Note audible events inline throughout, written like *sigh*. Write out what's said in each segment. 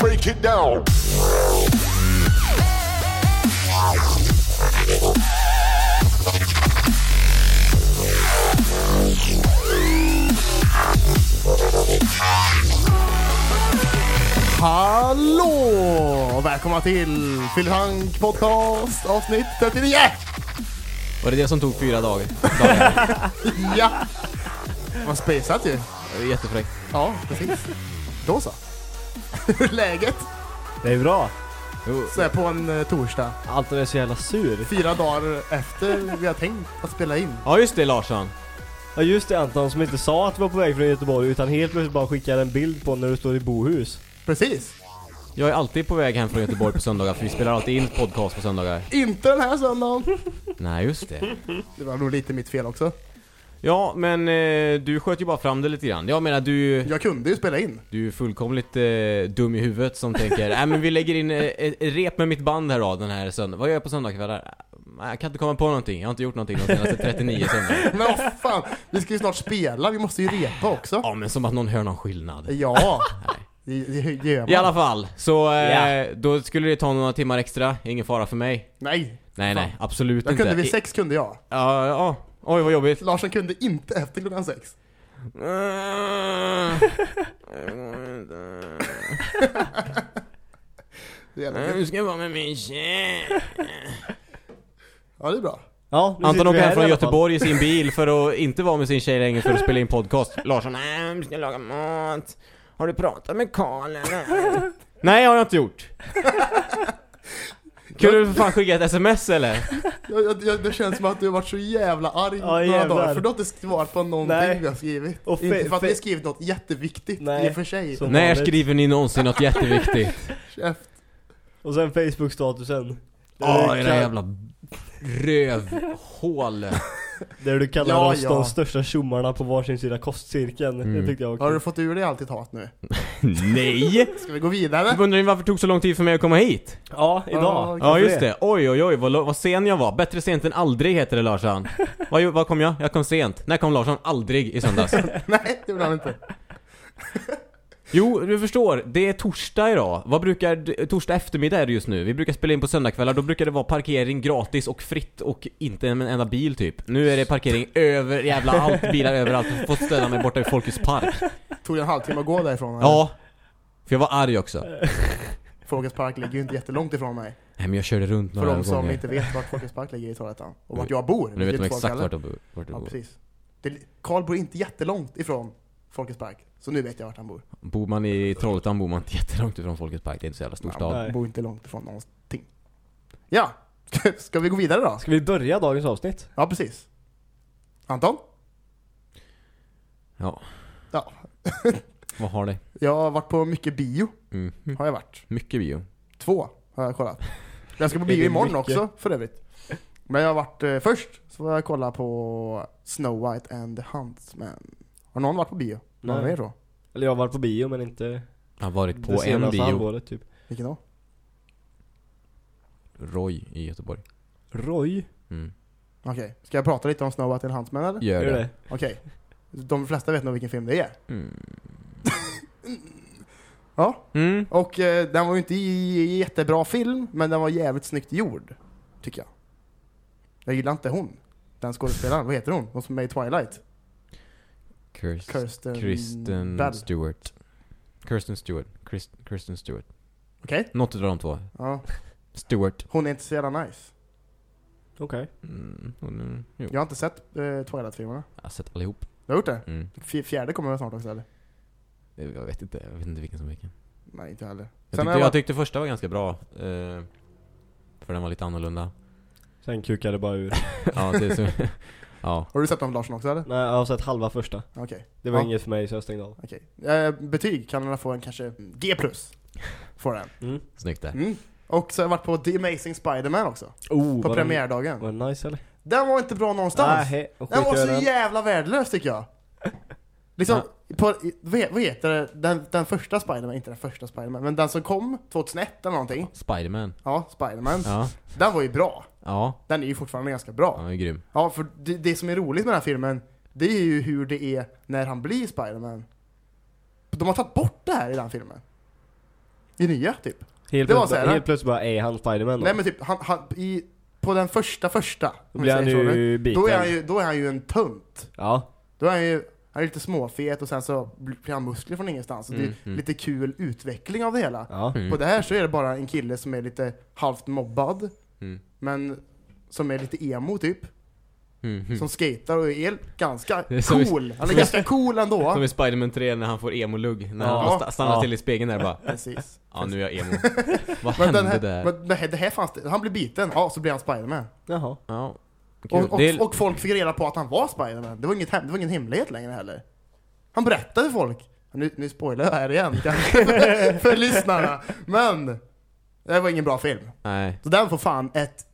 Break it down. Hallå! Välkomna till Filhank Podcast avsnitt 39! Var det det som tog fyra dagar? dagar? *laughs* Ja! Man spejsat ju. Det är jättefräckt. Ja, precis. Då så. Hur *laughs* är läget? Det är bra. Så här på en eh, torsdag. Anton är så jävla sur. Fyra dagar efter vi har tänkt att spela in. Ja just det Larsson. Ja just det Anton som inte sa att du var på väg från Göteborg utan helt plötsligt bara skickade en bild på när du står i Bohus. Precis. Jag är alltid på väg hem från Göteborg på söndagar för vi spelar alltid in podcast på söndagar. Inte den här söndagen. Nej just det. Det var nog lite mitt fel också. Ja men eh, du sköt ju bara fram det lite grann. Jag menar du, Jag kunde ju spela in. du är fullkomligt eh, dum i huvudet som tänker Nej men vi lägger in eh, ett rep med mitt band här då den här söndagen. Vad gör jag på söndagskvällar? Nej, Jag kan inte komma på någonting. Jag har inte gjort någonting de senaste 39 söndagar. *laughs* Men vad fan, vi ska ju snart spela. Vi måste ju repa också. Ja men som att någon hör någon skillnad. Ja. Det, det gör man. I alla fall, så eh, Ja. då skulle det ta några timmar extra. Ingen fara för mig. Nej. Nej Fan. nej, absolut Jag inte. kunde vid I- sex kunde jag. Ja, ja. Oj vad jobbigt. Larsson kunde inte efter klockan sex. *laughs* Det är jävla Nu ska jag vara med min tjej. Ja, det är bra. Ja, nu Anton sitter vi åker här hem i från alla fall. Göteborg i sin *laughs* bil för att inte vara med sin tjej längre för att spela in podcast. Larsson, nej, vi ska laga mat. Har du pratat med Karl eller? *laughs* Nej, har jag inte gjort. Kunde du för fan skicka ett sms eller? Jag, jag, jag, det känns som att du har varit så jävla arg Ja, några jävlar. dagar, för du har inte svarat på någonting Nej. vi har skrivit. Och fe- inte för att vi har skrivit något jätteviktigt Nej. i och för sig. Som När vanligt. skriver ni någonsin något jätteviktigt? *laughs* Käft. Och sen Facebook-statusen. Åh, du era jävla rövhål. Där du kallar Ja, oss ja. de största tjommarna på varsin sida kostcirkeln. Mm. Det tyckte jag var Har kul. du fått ur dig allt ditt hat nu? *laughs* Nej! Ska vi gå vidare? Undrar ni varför det tog så lång tid för mig att komma hit? Ja, idag. Ja, Ja just det, oj oj oj vad, vad sen jag var. Bättre sent än aldrig heter det Larsson. *laughs* vad, vad kom jag? Jag kom sent. När kom Larsson? Aldrig i söndags. *laughs* Nej, det vill han inte. Jo, du förstår. Det är torsdag idag. Vad brukar... Torsdag eftermiddag är det just nu. Vi brukar spela in på söndagskvällar. Då brukar det vara parkering gratis och fritt och inte en enda bil typ. Nu är det parkering över jävla allt. Bilar överallt. Jag får ställa mig borta i Folkets Park. Tog det en halvtimme att gå därifrån? eller? Ja. För jag var arg också. Folkets park ligger ju inte jättelångt ifrån mig. Nej men jag körde runt För några de som gånger. inte vet vart Folkets park ligger i Trollhättan. Och vart jag bor. Nu vet de exakt vart de bor. Vart de Ja, bor. precis. Karl bor inte jättelångt ifrån Folkets park. Så nu vet jag vart han bor. Bor man i Trollhättan bor man inte jättelångt ifrån Folkets Park. Det är inte så jävla stor stad. Nej. bor inte långt ifrån någonting. Ja, *laughs* ska, vi gå vidare då? Ska vi börja dagens avsnitt? Ja, precis. Anton? Ja. Ja. *laughs* Vad har det? Jag har varit på mycket bio, Mm. har jag varit. Mycket bio. Två har jag kollat. *laughs* Jag ska på bio imorgon mycket? också, för övrigt. Men jag har varit eh, först, så får jag kolla på Snow White and the Huntsman. Har någon varit på bio? Någon Nej. av er då? Eller jag har varit på bio men inte Jag har varit på det en senaste bio. halvåret typ. Vilken då? Roy i Göteborg. Roy? Mm. Okej, ska jag prata lite om Snow White and Huntsman eller? Gör Gör det. det? Okej. De flesta vet nog vilken film det är. Mm. *laughs* Ja, Mm. och eh, den var ju inte j- jättebra film, men den var jävligt snyggt gjord. Tycker jag. Jag gillar inte hon. Den skådespelaren, vad heter hon? Hon som är med i Twilight? Kirst, Kirsten, Kristen. Stewart. Kirsten Stewart. Krist, Kristen Stewart. Okej? Något utav de två. Ja. Stewart. Hon är inte så jävla nice. Okej. Mm. hon- Jo. Jag har inte sett eh, Twilight-filmerna. Jag har sett allihop. Du har gjort det? Mm. Fjärde kommer väl snart också eller? Jag vet inte, jag vet inte vilken som vilken. Nej, inte heller. Jag tyckte, jag jag tyckte första var ganska bra. Eh, för den var lite annorlunda. Sen kukade det bara ur. *laughs* ja, det är så, *laughs* ja. Har du sett dem Larsson också eller? Nej, jag har sett halva första. Okej. Det var Ja. inget för mig så jag stängde av. Okej. Eh, betyg kan den få en kanske G+. Får den. Mm. Snyggt där. Mm. Och så har jag varit på The Amazing Spider-Man också. Oh, På var premiärdagen. Den, var den nice eller? Den var inte bra någonstans. Nej, och den var skit i så den. jävla värdelös tycker jag. Liksom, på, vad he- vad heter det? Den, den första Spider-Man, inte den första Spider-Man, men den som kom 2001 eller någonting. Spiderman. Ja, Spider-Man. Ja. Den var ju bra. Ja, Den är ju fortfarande ganska bra. han är grym. Ja, för det, det som är roligt med den här filmen, det är ju hur det är när han blir Spider-Man. de har tagit bort det här i den filmen. I nya typ. Helt, Det var plötsligt, så här, helt plötsligt bara är han Spiderman då. Nej men typ, han, han, i, på den första första, Då om blir han säger så, ju biten. då är han ju, då är han ju en tunt. Ja. Då är han ju, han är lite småfet och sen så blir han muskler från ingenstans. Så det Mm, är mm. lite kul utveckling av det hela. Ja. Mm. På det här så är det bara en kille som är lite halvt mobbad, Mm. men som är lite emo typ. Mm. Mm. Som skater och är ganska är i- cool. Han är ganska cool ändå. Som i Spiderman 3 när han får emo-lugg. När Ja. han sta- stannar Ja. till i spegeln där bara Precis. Ja nu är jag emo. *laughs* Vad Men, hände här, där? men det här, det här fanns det. Han blir biten, ja så blir han Spiderman. Jaha. Ja. Och, och, är, och folk fick reda på att han var Spiderman. Det var, inget, det var ingen hemlighet längre heller. Han berättade för folk. Nu, nu spoilar jag här igen *laughs* kanske, för lyssnarna. Men, det var ingen bra film. nej. Så den får fan ett,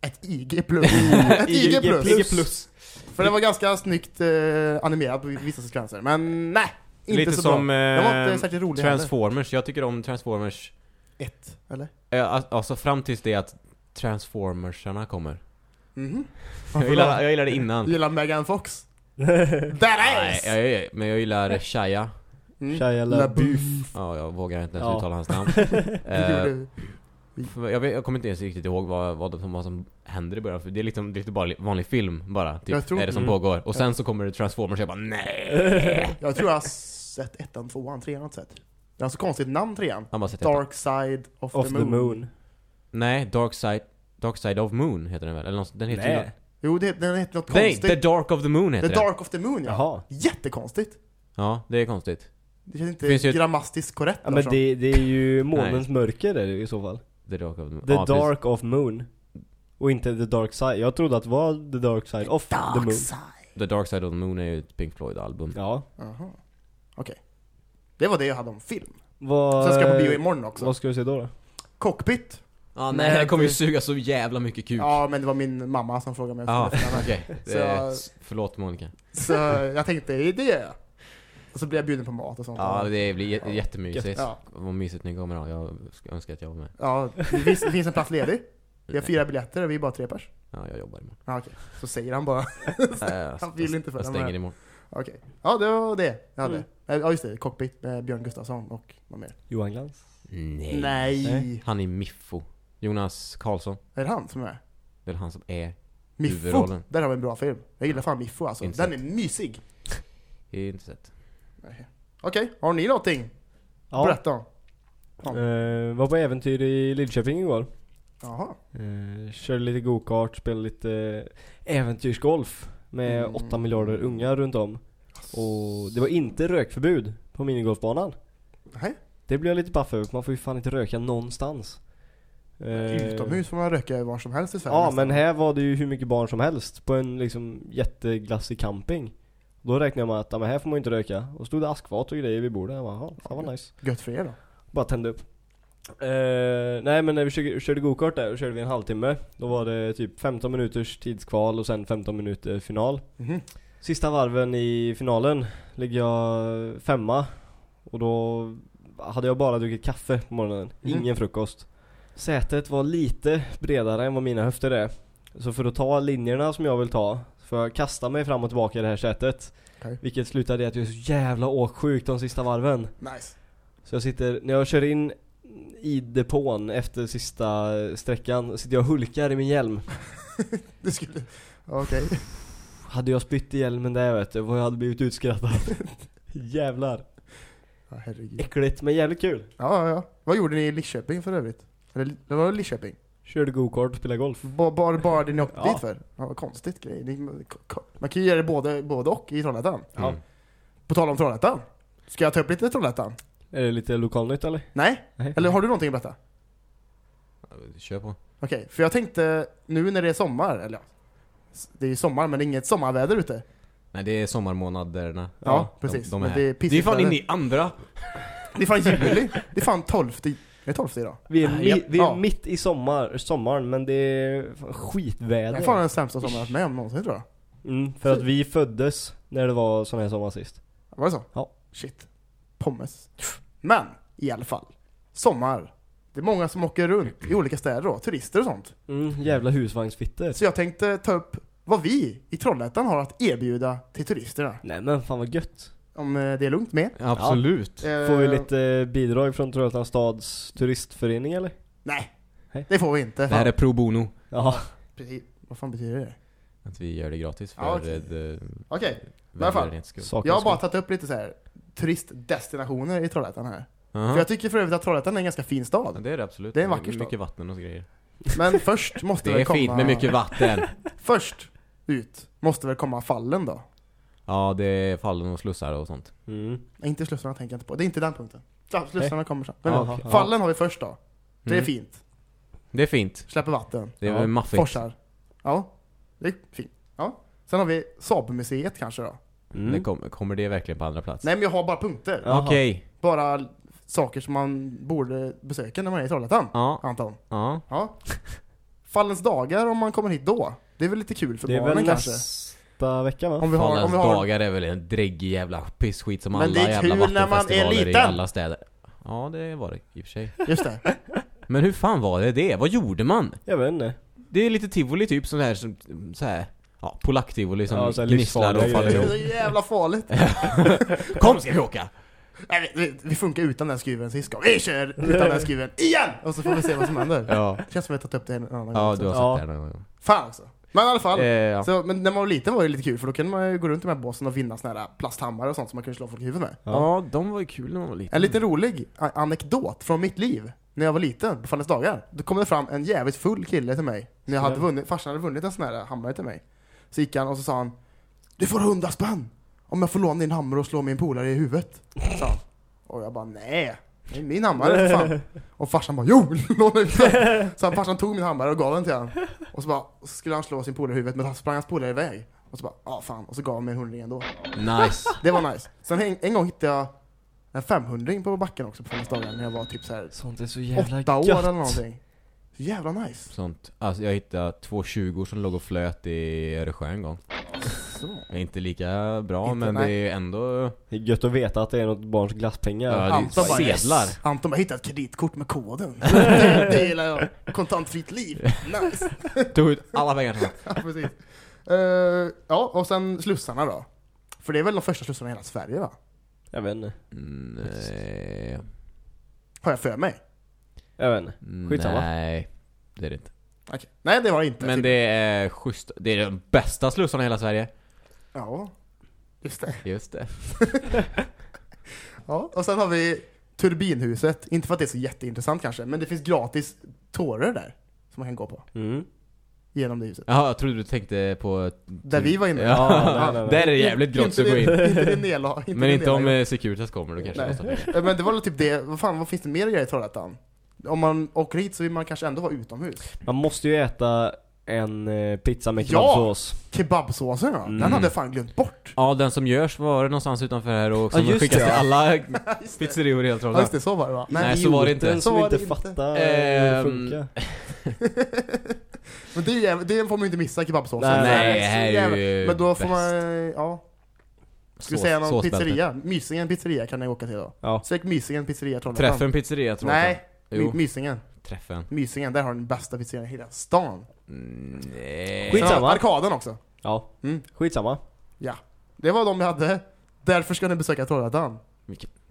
ett IG plus. *laughs* ett IG plus. IG plus. För det var ganska snyggt eh, animerat på vissa sekvenser. Men nej, inte Lite så som bra. Den var eh, inte särskilt rolig heller. Transformers. Jag tycker om Transformers. Ett, eller? Eh, al- Alltså fram tills det att Transformersarna kommer. Mhm. Jag gillar, jag gillar det innan. Gillar Megan Fox? *laughs* That Nej, ass! jag, jag, men jag gillar Shia. Mm. Shia LaBeouf. Ja, jag vågar inte ens Ja. uttala hans namn. *laughs* Eh, jag, vet, jag kommer inte ens riktigt ihåg vad, vad, som, vad som händer i början. För det är liksom, det är lite bara li- vanlig film bara. Typ, Jag tror- är det som mm. pågår. Och sen så kommer det Transformers och jag bara nej. *laughs* Jag tror jag har sett ettan, tvåan, trean har sett. Det har så konstigt namn trean. Ettan. Dark Side of, Of the, the moon. moon. Nej, Dark Side, Dark Side of Moon heter den väl? Eller något, den heter Nej. Jo, det, den heter något Nej, konstigt. The Dark of the Moon heter The den. Dark of the Moon ja. Jaha. Jättekonstigt. Ja, det är konstigt. Det känns inte Finns ju ett- grammatiskt korrekt Ja, men Larsson. det, det är ju månens mörker är det i så fall. The Dark of the Moon. The ja, precis. Dark of Moon. Och inte The Dark Side. Jag trodde att det var The Dark Side of the Moon. Dark Side. The Dark Side of the Moon är ju ett Pink Floyd-album. Ja. Jaha. Okej. Det var det jag hade om film. Vad... Sen ska jag på bio imorgon också. Vad ska du se då? då? Cockpit. Ja, nej, det kommer ju suga så jävla mycket kuk. Ja, men det var min mamma som frågade mig. Ja, det. okej. Så jag- Förlåt Monica. Så jag tänkte, det är det. Och så blev jag bjuden på mat och sånt. Ja, det blir jä- jättemysigt. Ja. Vad mysigt ni kommer ha. Jag ska önska att jag var med. Ja, det finns, det finns en plats ledig. Vi har fyra biljetter och vi är bara tre pers. Ja, jag jobbar imorgon. Ja, okej. Så säger han bara. *laughs* Nej, jag- Han vill inte Jag följa stänger med. imorgon. Okej. Ja, det var det jag hade. Mm. Eh, Ja, just det. Cockpit med Björn Gustafsson och vad mer? Johan Glans? Nej. Nej. Nej. Han är Miffo. Jonas Karlsson. Är det han som är? Det är han som är. Miffo. Huvudrollen. Där har vi en bra film. Jag gillar fan Miffo alltså. Inte Den är mysig. Det är inte sett. Nej. Okej, har ni någonting? Ja. Berätta. Ja. Eh, var på äventyr i Lidköping igår. Jaha. Eh, körde lite go-kart, spelade lite äventyrsgolf. Med Mm. 8 miljarder ungar runt om. Och det var inte rökförbud på minigolfbanan. Nej. Det blev jag lite paff över, för man får ju fan inte röka någonstans. Eh, Utomhus får man röka var som helst i Sverige Ja nästan. men här var det ju hur mycket barn som helst på en liksom jätteglassig camping. Då räknade jag med att ja, men här får man inte röka. Och stod det askfat och grejer vid bordet. Jag bara, "Jaha, fan vad nice. Gött för er då. Bara tände upp. Eh, nej men när vi körde, körde go-kart där, då körde vi en halvtimme. Då var det typ 15 minuters tidskval och sen 15 minuter final. Mhm. Sista varven i finalen ligger jag femma. Och då hade jag bara druckit kaffe på morgonen. Mhm. Ingen frukost. Sätet var lite bredare än vad mina höfter är. Så för att ta linjerna som jag vill ta, får jag kasta mig fram och tillbaka i det här sätet. Okej. Vilket slutade i att jag är så jävla åksjuk de sista varven. Nice. Så jag sitter, när jag kör in i depån efter sista sträckan, sitter jag och hulkar i min hjälm. *laughs* Du skulle... Okej. Hade jag spytt i hjälmen där vet du, vad jag hade blivit utskrattad. *laughs* Jävlar. Ja, herregud. Äckligt men jävligt kul. Ja, ja, ja. Vad gjorde ni i Lidköping för övrigt? Eller det var Lidköping? Körde go-kart och spelade golf. Bara, bara, bara det ni åkte Ja. dit för? Ja, vad konstigt grej. Ni, man kan ju göra det både, både och i Trollhättan. Ja. Mm. På tal om Trollhättan. Ska jag ta upp lite Trollhättan? Är det lite lokalnytt eller? Nej? Nej. Eller har du någonting att berätta? Kör på. Okej, för jag tänkte nu när det är sommar, eller ja, det är ju sommar men det är inget sommarväder ute. Nej, det är sommarmånaderna. Ja, precis. De, de Men är det är det är fan inne i andra. Det är fan juli. Det är fan 12. Är det 12 idag? Vi är, mi- ja. vi är Ja. mitt i sommar, sommaren men det är fan Det skitväder. är fan den sämsta sommaren jag varit med om någonsin tror jag. Mm, för att vi föddes när det var sån här sommar sist. Var det så? Ja. Shit. Pommes. Men, i alla fall. Sommar. Det är många som åker runt i olika städer då, turister och sånt. Mm, jävla husvagnsfitter. Så jag tänkte ta upp vad vi i Trollhättan har att erbjuda till turisterna. Nej men fan vad gött. Om eh, det är lugnt med. Absolut. Eh, Får vi lite bidrag från Trollhättan stads turistförening eller? Nej. Nej. Det får vi inte. Det här är pro bono. Ja. Precis. Vad fan betyder det? Att vi gör det gratis för Ja, okej. eh, det- Okej. i alla fall. Jag har bara tagit upp lite så här turistdestinationer i Trollhättan här. Aha. För jag tycker för övrigt att Trollhättan är en ganska fin Ja, stad. det är det absolut. Det är en vacker stad. Mycket vatten och så grejer. Men först måste *laughs* Det väl är komma... fint med mycket vatten. *laughs* Först ut måste väl komma fallen då? Ja, det är fallen och slussar och sånt. Mm. Inte slussarna tänker jag inte på. Det är inte den punkten. Ja, slussarna kommer sen. Men Jaha, ja. fallen har vi först då. Det är Mm. fint. Det är fint. Släpper vatten. Det är ja. maffigt. Forsar. Ja, det är fint. Ja. Sen har vi Saabmuseet kanske då. Mm. Det kom, kommer det verkligen på andra plats? Nej men jag har bara punkter. Okej. Bara saker som man borde besöka när man är i Trollhättan. Ja. Anton. Ja. Ja. Fallens dagar om man kommer hit då. Det är väl lite kul för Det är barnen väl kanske. Nästa vecka va? Om vi har, om vi har, dagar är väl en dräggig jävla pissskit som Men alla det är jävla kul när man är vattenfestivaler i liten. alla städer. Ja, det var det i och för sig. just det. *laughs* Men hur fan var det det? Vad gjorde man? Jag vet inte. Det är lite tivoli typ, sån här, som, så här ja, polack-tivoli som Ja, gnisslar och faller Det är ihop. jävla farligt. *laughs* Kom ska vi åka! Nej, vi, vi funkar utan den skruven sist gång. Vi kör utan den skruven igen! Och så får vi se vad som händer. Ja, Känns som att vi har tagit upp det en annan gång. ja du har Ja. sett det här någon gång. Fan också. Men i alla fall. Eh, ja. Så, men när man var liten var det lite kul för då kunde man ju gå runt i de här båsen och vinna såna här plasthammare och sånt som man kunde slå folk i huvudet med. ja, de var ju kul när man var liten. En liten rolig anekdot från mitt liv när jag var liten på Fallens dagar. Då kom det fram en jävligt full kille till mig. När jag hade vunnit, farsan hade vunnit en sån här hammare till mig. Så gick han och så sa han Du får hundra spänn om jag får låna din hammare och slå min polare i huvudet. Sa han. Och jag bara nej. Det är min hammare för fan. Och farsan bara jo, *laughs* låna ut den. Så han, farsan tog min hammare och gav den till han. Och så bara så skulle han slå sin polare i huvudet men då sprang hans polare iväg. Och så bara ja fan. Och så gav han mig en hundring ändå. Nice. Det var nice. Sen en, en gång hittade jag en 500 på backen också på dagar när jag var typ så här Sånt är så jävla åtta år gött. eller någonting. Så jävla nice. Sånt. Alltså jag hittade två 20 som låg och flöt i Öresjö en gång. Så. Det är inte lika bra Inte- men nej. det är ändå... Det är gött att veta att det är något barns glasspengar. Ja, Anton bara, sedlar. Yes. Anton bara, hittat kreditkort med koden. det, *laughs* det gillar jag. Kontantfritt liv. Nice. *laughs* Tog ut alla pengar. *laughs* Ja, precis. Eh, ja, och sen slussarna då. För det är väl de första slussarna i hela Sverige va? Jag vet inte. Nej. Har jag för mig. Jag vet inte. Skitsamma. Nej, det är det inte. Okej. Nej, det var det inte. Men det är schysst. Det är de bästa slussarna i hela Sverige. Ja, just det. Just det. *laughs* Ja, och sen har vi Turbinhuset. Inte för att det är så jätteintressant kanske, men det finns gratis tåror där. Som man kan gå på. Mm. Genom det huset. Jaha, jag trodde du tänkte på... Där vi var inne. Ja, nej, nej, nej. *laughs* där är det jävligt gratis att gå in. *laughs* Inte det nedla, inte Men det inte om eh, Securitas kommer, då kanske Nej. Ja, Men det var väl typ det, vad fan, vad finns det mer att göra i Trollhättan? Om man åker hit så vill man kanske ändå vara utomhus. Man måste ju äta en eh, pizza med Ja! kebabsås. Kebabsåsen ja, Mm. den hade jag fan glömt bort. Ja, den som görs var det någonstans utanför här och som Ja, skickas till ja. alla *laughs* pizzerior i hela Ja just Trollhättan. det, så var det va? Nej, så var det inte. Den Så som var inte det inte. fattar hur det Ehm, funkar. *laughs* Men det, är, det får man ju inte missa, kebabsåsen. Nej, nej, det här är ju Men då får bäst. man, ja. Ska vi Sås- säga någon såsbälte. pizzeria? Mysingen pizzeria kan ni åka till då. Ja. Sök Mysingen pizzeria Trollhättan. Träffen pizzeria tror jag. Nej, Jo, Mysingen. Träffen. Mysingen, där har den bästa pizzerian i hela stan. Mm, nej. Skitsamma. Arkaden också. Ja. Mm. Skitsamma. Det var de vi hade. Därför ska ni besöka Trollhättan.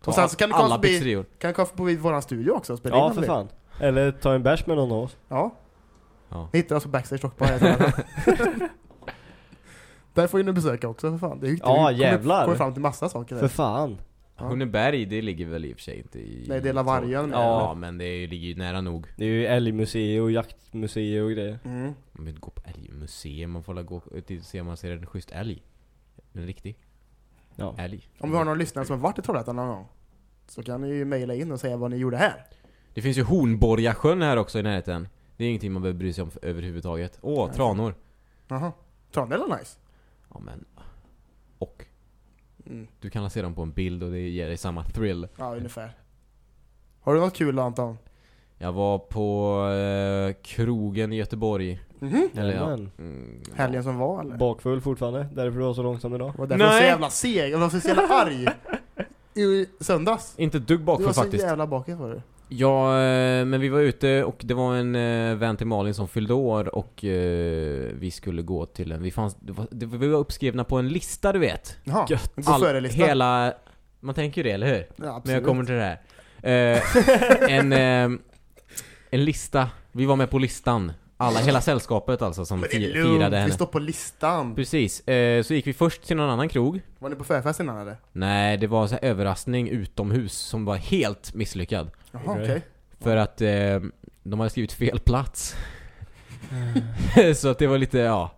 Ta Och sen så kan du komma alla förbi-. Kan du komma förbi våran studio också och spela Ja, in för fan. Eller ta en bärs med någon av oss. Ja. Ja. Ni hittar oss på Backstage Rockbar. *laughs* Där får ju ni besöka också för fan. Det är ju Ja, jävlar. Kommer, fram till massa saker För där. fan. Ja. Hunneberg, det ligger väl i och för sig inte i... Nej, det är Lavargön. Ja, men det ligger ju nära nog. Det är ju älgmuseer och jaktmuseer och grejer. Mm. Man inte gå på älgmuseum, man får väl gå till se om man ser en schysst älg. En riktig Ja. älg. Om vi har någon lyssnare som har varit i Trollhättan någon gång. Så kan ni ju mejla in och säga vad ni gjorde här. Det finns ju Hornborgasjön här också i närheten. Det är ingenting man behöver bry sig om överhuvudtaget. Åh, Nej. tranor. Jaha. Tranås är nice. Ja men... Och? Mm. Du kan se dem på en bild och det ger dig samma thrill. Ja, ungefär. Har du något kul Anton? Jag var på eh, krogen i Göteborg. Mhm. Eller ja. Mm, ja. Helgen som var eller? Bakfull fortfarande, därför du var så långsam idag. Det var därför du var så Nej. jävla seg, jag var så jävla arg. *laughs* I söndags. Inte dugg Du bakfull var så faktiskt. jävla bakis var du. Ja, eh, men vi var ute och det var en eh, vän till Malin som fyllde år och eh, vi skulle gå till en, vi fanns, det var, det, vi var uppskrivna på en lista du vet. Jaha, gå före-lista. hela, man tänker ju det, eller hur? Ja, Men jag absolut. kommer till det här. Eh, en, eh, en lista, vi var med på listan. Alla, hela sällskapet alltså som Men det är lugnt, firade vi henne. står på listan. Precis, eh, så gick vi först till någon annan krog. Var ni på förfest innan eller? Nej, det var så här överraskning utomhus som var helt misslyckad. Jaha, Okej. okej. För att eh, de hade skrivit fel plats. *laughs* så att det var lite, ja.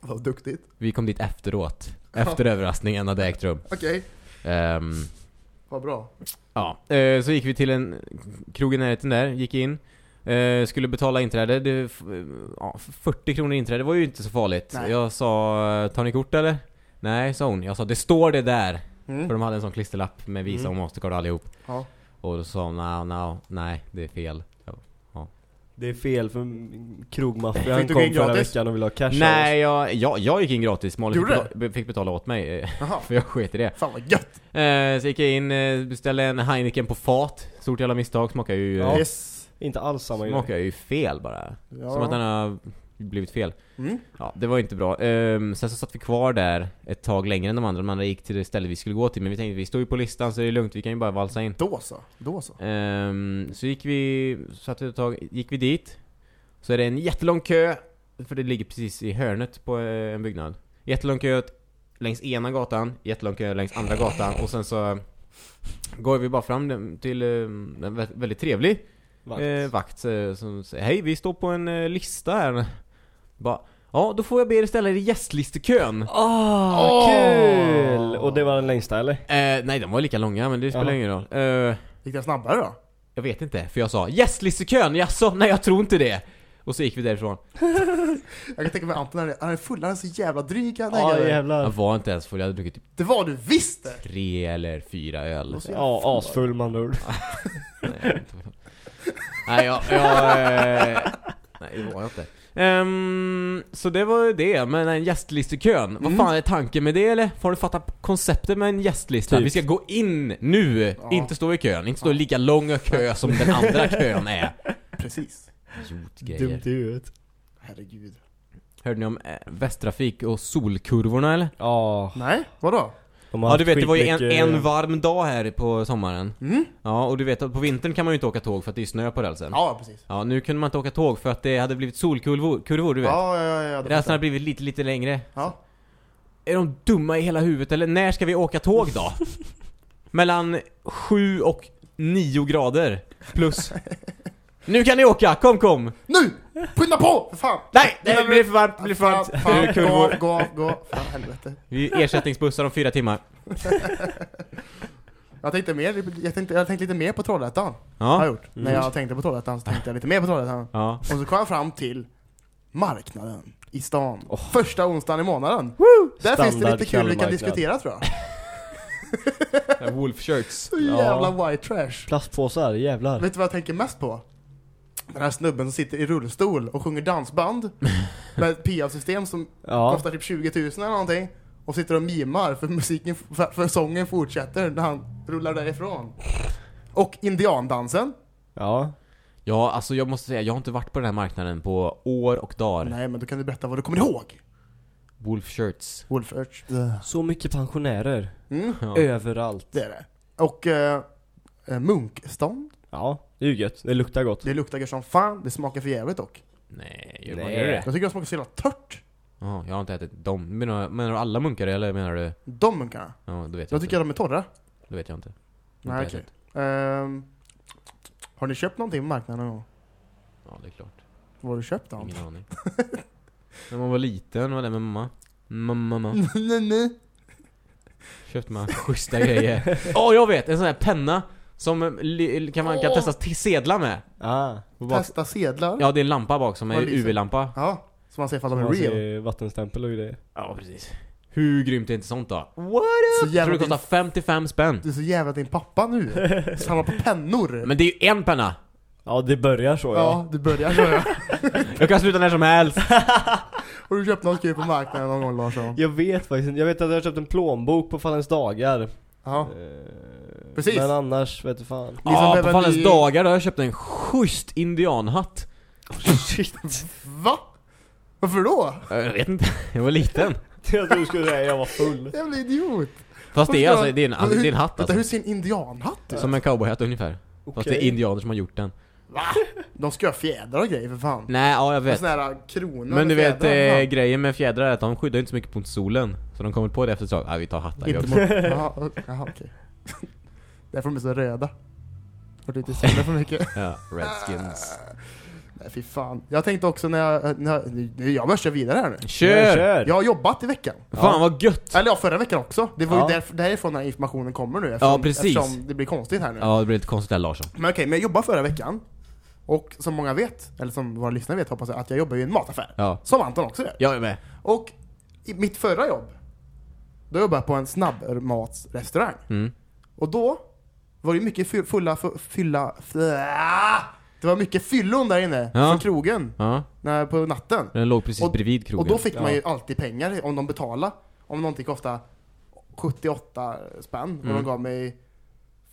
Vad duktigt. Vi kom dit efteråt. Efter överraskningen hade ägt rum. Okej, Ehm, vad bra. ja, eh, så gick vi till en krog i närheten där, gick in. Eh, skulle betala inträde, det, f- ja, 40 kronor inträde var ju inte så farligt. Nej. Jag sa, tar ni kort eller? Nej, sa hon. Jag sa, det står det där. Mm. För de hade en sån klisterlapp med Visa Mm. och Mastercard allihop. Ja. Och då sa hon, no, no, nej, det är fel. Ja. Det är fel för krogmaffian kom in förra gratis? veckan och ville ha cash Nej, jag, jag, jag gick in gratis. Malin fick, fick betala åt mig. eh, *laughs* För jag sket i det. fan vad gött. Eh, så gick jag in, eh, beställde en Heineken på fat. Stort jävla misstag, smakar ju, Ja. eh, Yes. oss. Inte alls samma grej. smakar ju fel bara. Ja. Som att den har blivit fel. Mm. Ja, det var inte bra. Ehm, sen så satt vi kvar där ett tag längre än de andra. De andra gick till det ställe vi skulle gå till. Men vi tänkte, vi står ju på listan så det är lugnt, vi kan ju bara valsa in. Då så, då så. Ehm, så gick vi, satt ett tag, gick vi dit. Så är det en jättelång kö, för det ligger precis i hörnet på eh, en byggnad. Jättelång kö längs ena gatan, jättelång kö längs andra gatan och sen så går vi bara fram till eh, en vä- väldigt trevlig Vakt. eh, vakt eh, som säger Hej, vi står på en lista här. Bara, ja, då får jag be er ställa er i gästlistekön. Ah, Åh! kul! Och det var den längsta eller? Eh, nej, de var lika långa, men det spelar Jaha. ingen roll. Eh, Gick det snabbare då? Jag vet inte, för jag sa 'Gästlistekön, jaså? Nej jag tror inte det' Och så gick vi därifrån. *laughs* Jag kan tänka mig Anton, han är- han är full, han är så jävla dryg han Ja är. Jag jävlar. var inte ens full, jag hade druckit typ Det var du visst det! tre eller fyra öl. Och så- Ja, asfull man ord. *laughs* Nej, jag var inte full. Nej, jag, jag eh, Nej, det var jag inte. Ehm, så det var ju det, men en gästlistekön. Vad Mm. fan är tanken med det eller? Har du fattat konceptet med en gästlista? Typ. Vi ska gå in nu, Ja. inte stå i kön. Inte stå i lika lång kö som den andra kön är. *laughs* Precis. Dumt i huvudet. Herregud. Hörde ni om eh, Västtrafik och solkurvorna eller? Ja. Nej, vadå? De har Ja du vet, det var ju en, en varm dag här på sommaren. Mm? Ja, och du vet att på vintern kan man ju inte åka tåg för att det är snö på rälsen. Ja, precis. Ja, nu kunde man inte åka tåg för att det hade blivit solkurvor, kurvor, du vet. Ja, ja, ja. Rälsen jag. blivit lite, lite längre. Ja. Är de dumma i hela huvudet eller? När ska vi åka tåg då? *laughs* Mellan 7 och 9 grader plus. Nu kan ni åka, kom kom! Nu! Skynda på! För fan! Nej! Det blir för varmt, det blir för varmt. Fan, fan. Gå, gå, gå. Fan, helvete. Vi ersättningsbussar om fyra timmar. *laughs* Jag tänkte mer, jag tänkte, jag tänkte lite mer på Trollhättan. Har jag Ja. gjort. När jag tänkte på Trollhättan så tänkte jag lite mer på Trollhättan. Ja. Och så kom jag fram till marknaden i stan. Första onsdagen i månaden. Där finns det Standard lite kul vi kan diskutera tror jag. *laughs* Wolf shirts. Så jävla white trash. Plastpåsar, jävlar. Vet du vad jag tänker mest på? Den här snubben som sitter i rullstol och sjunger dansband med ett PA-system som Ja. kostar typ 20 000 eller någonting och sitter och mimar för musiken, för, för sången fortsätter när han rullar därifrån. Och indiandansen. Ja. Ja, alltså jag måste säga, jag har inte varit på den här marknaden på år och dagar. Nej men då kan du berätta vad du kommer ihåg. Wolf shirts. Wolf Urch. Så mycket pensionärer. Mm, Ja. Överallt. det är det. Och eh, eh, munkstånd. Ja, det är ju gött. Det luktar gott. Det luktar gött som fan, det smakar för jävligt dock. Nej, gör Nej. man gör det? Jag tycker det smakar så jävla tört. Ja, jag har inte ätit dem. Menar, menar du alla munkar eller menar du? De munkarna. Ja, då vet jag, Jag inte. tycker de är torra. Det vet jag inte. Nej, Inte okej. ätit. Ehm, har ni köpt någonting på marknaden någon gång? Ja, det är klart. Vad har du köpt då? Ingen aning. *laughs* När man var liten var det med mamma. Mamma, mamma. *laughs* nej, nej. Köpte man schyssta grejer. Åh, jag vet! En sån här penna som eh, kan man kan testa till sedlar med. Ah. Testa sedlar. Ja, det är en lampa bak som är? UV-lampa. Ja, så man ser ifall de är real. vattenstämpel och grejer. Ja, precis. Hur grymt är inte sånt då? What Så up? Jag tror det din, kostar 55 spänn. du är så jävla din pappa nu. *laughs* Samlar på pennor. Men det är ju en penna! Ja, det börjar så ja. Ja, du börjar så ja. *laughs* Jag kan sluta när som helst. *laughs* Har du köpt något kul på marknaden någon gång Larsson? Jag vet faktiskt inte. Jag vet att jag har köpt en plånbok på Fallens dagar. Ja. Precis. Men annars, vet du fan. Ni som Ja, på Fallens ny- dagar då har jag köpt en schysst indianhatt. *laughs* Va? Varför då? Jag vet inte, *laughs* jag var liten. *laughs* Jag trodde du skulle säga jag var full. Jävla idiot. Fast det är alltså, det är en, hur- det är en hatt Vänta, hur alltså. ser en indianhatt ut? Som en cowboyhatt ungefär. Fast det är indianer som har gjort den. Va? De ska ha fjädrar och grejer för fan. Nej, ja jag vet. såna här kronor Men du vet, eh, grejen med fjädrar är att de skyddar inte så mycket mot solen. Så de kommer på det efter ett tag, ja vi tar hattar Inte mot... Jaha, okej. Därför de är så röda. För lite solen för mycket. *laughs* Ja, redskins. Nej fy fan. Jag tänkte också när jag, när jag, nu- jag börjar köra vidare här nu. Kör! Jag har jobbat i veckan. Fan vad gött! Eller ja, förra veckan också. Det var Ja. ju därf- därifrån den här informationen kommer nu. Eftersom, precis. Eftersom det blir konstigt här nu. Ja det blir lite konstigt där Larsson. Men okej, men jag jobbade förra veckan. Och som många vet, eller som våra lyssnare vet hoppas jag, att jag jobbar i en mataffär. Ja. Som Anton också gör. Jag är med. Och i mitt förra jobb, då jobbade jag på en snabbmatsrestaurang. Mm. Och då var det mycket fulla, fylla, f- ah! Det var mycket fyllon där inne, Ja. från krogen, Ja, när, på natten. den låg precis Och- bredvid krogen. Och då fick man Ja. ju alltid pengar om de betalade. Om någonting kostade 78 spänn och Mm. de gav mig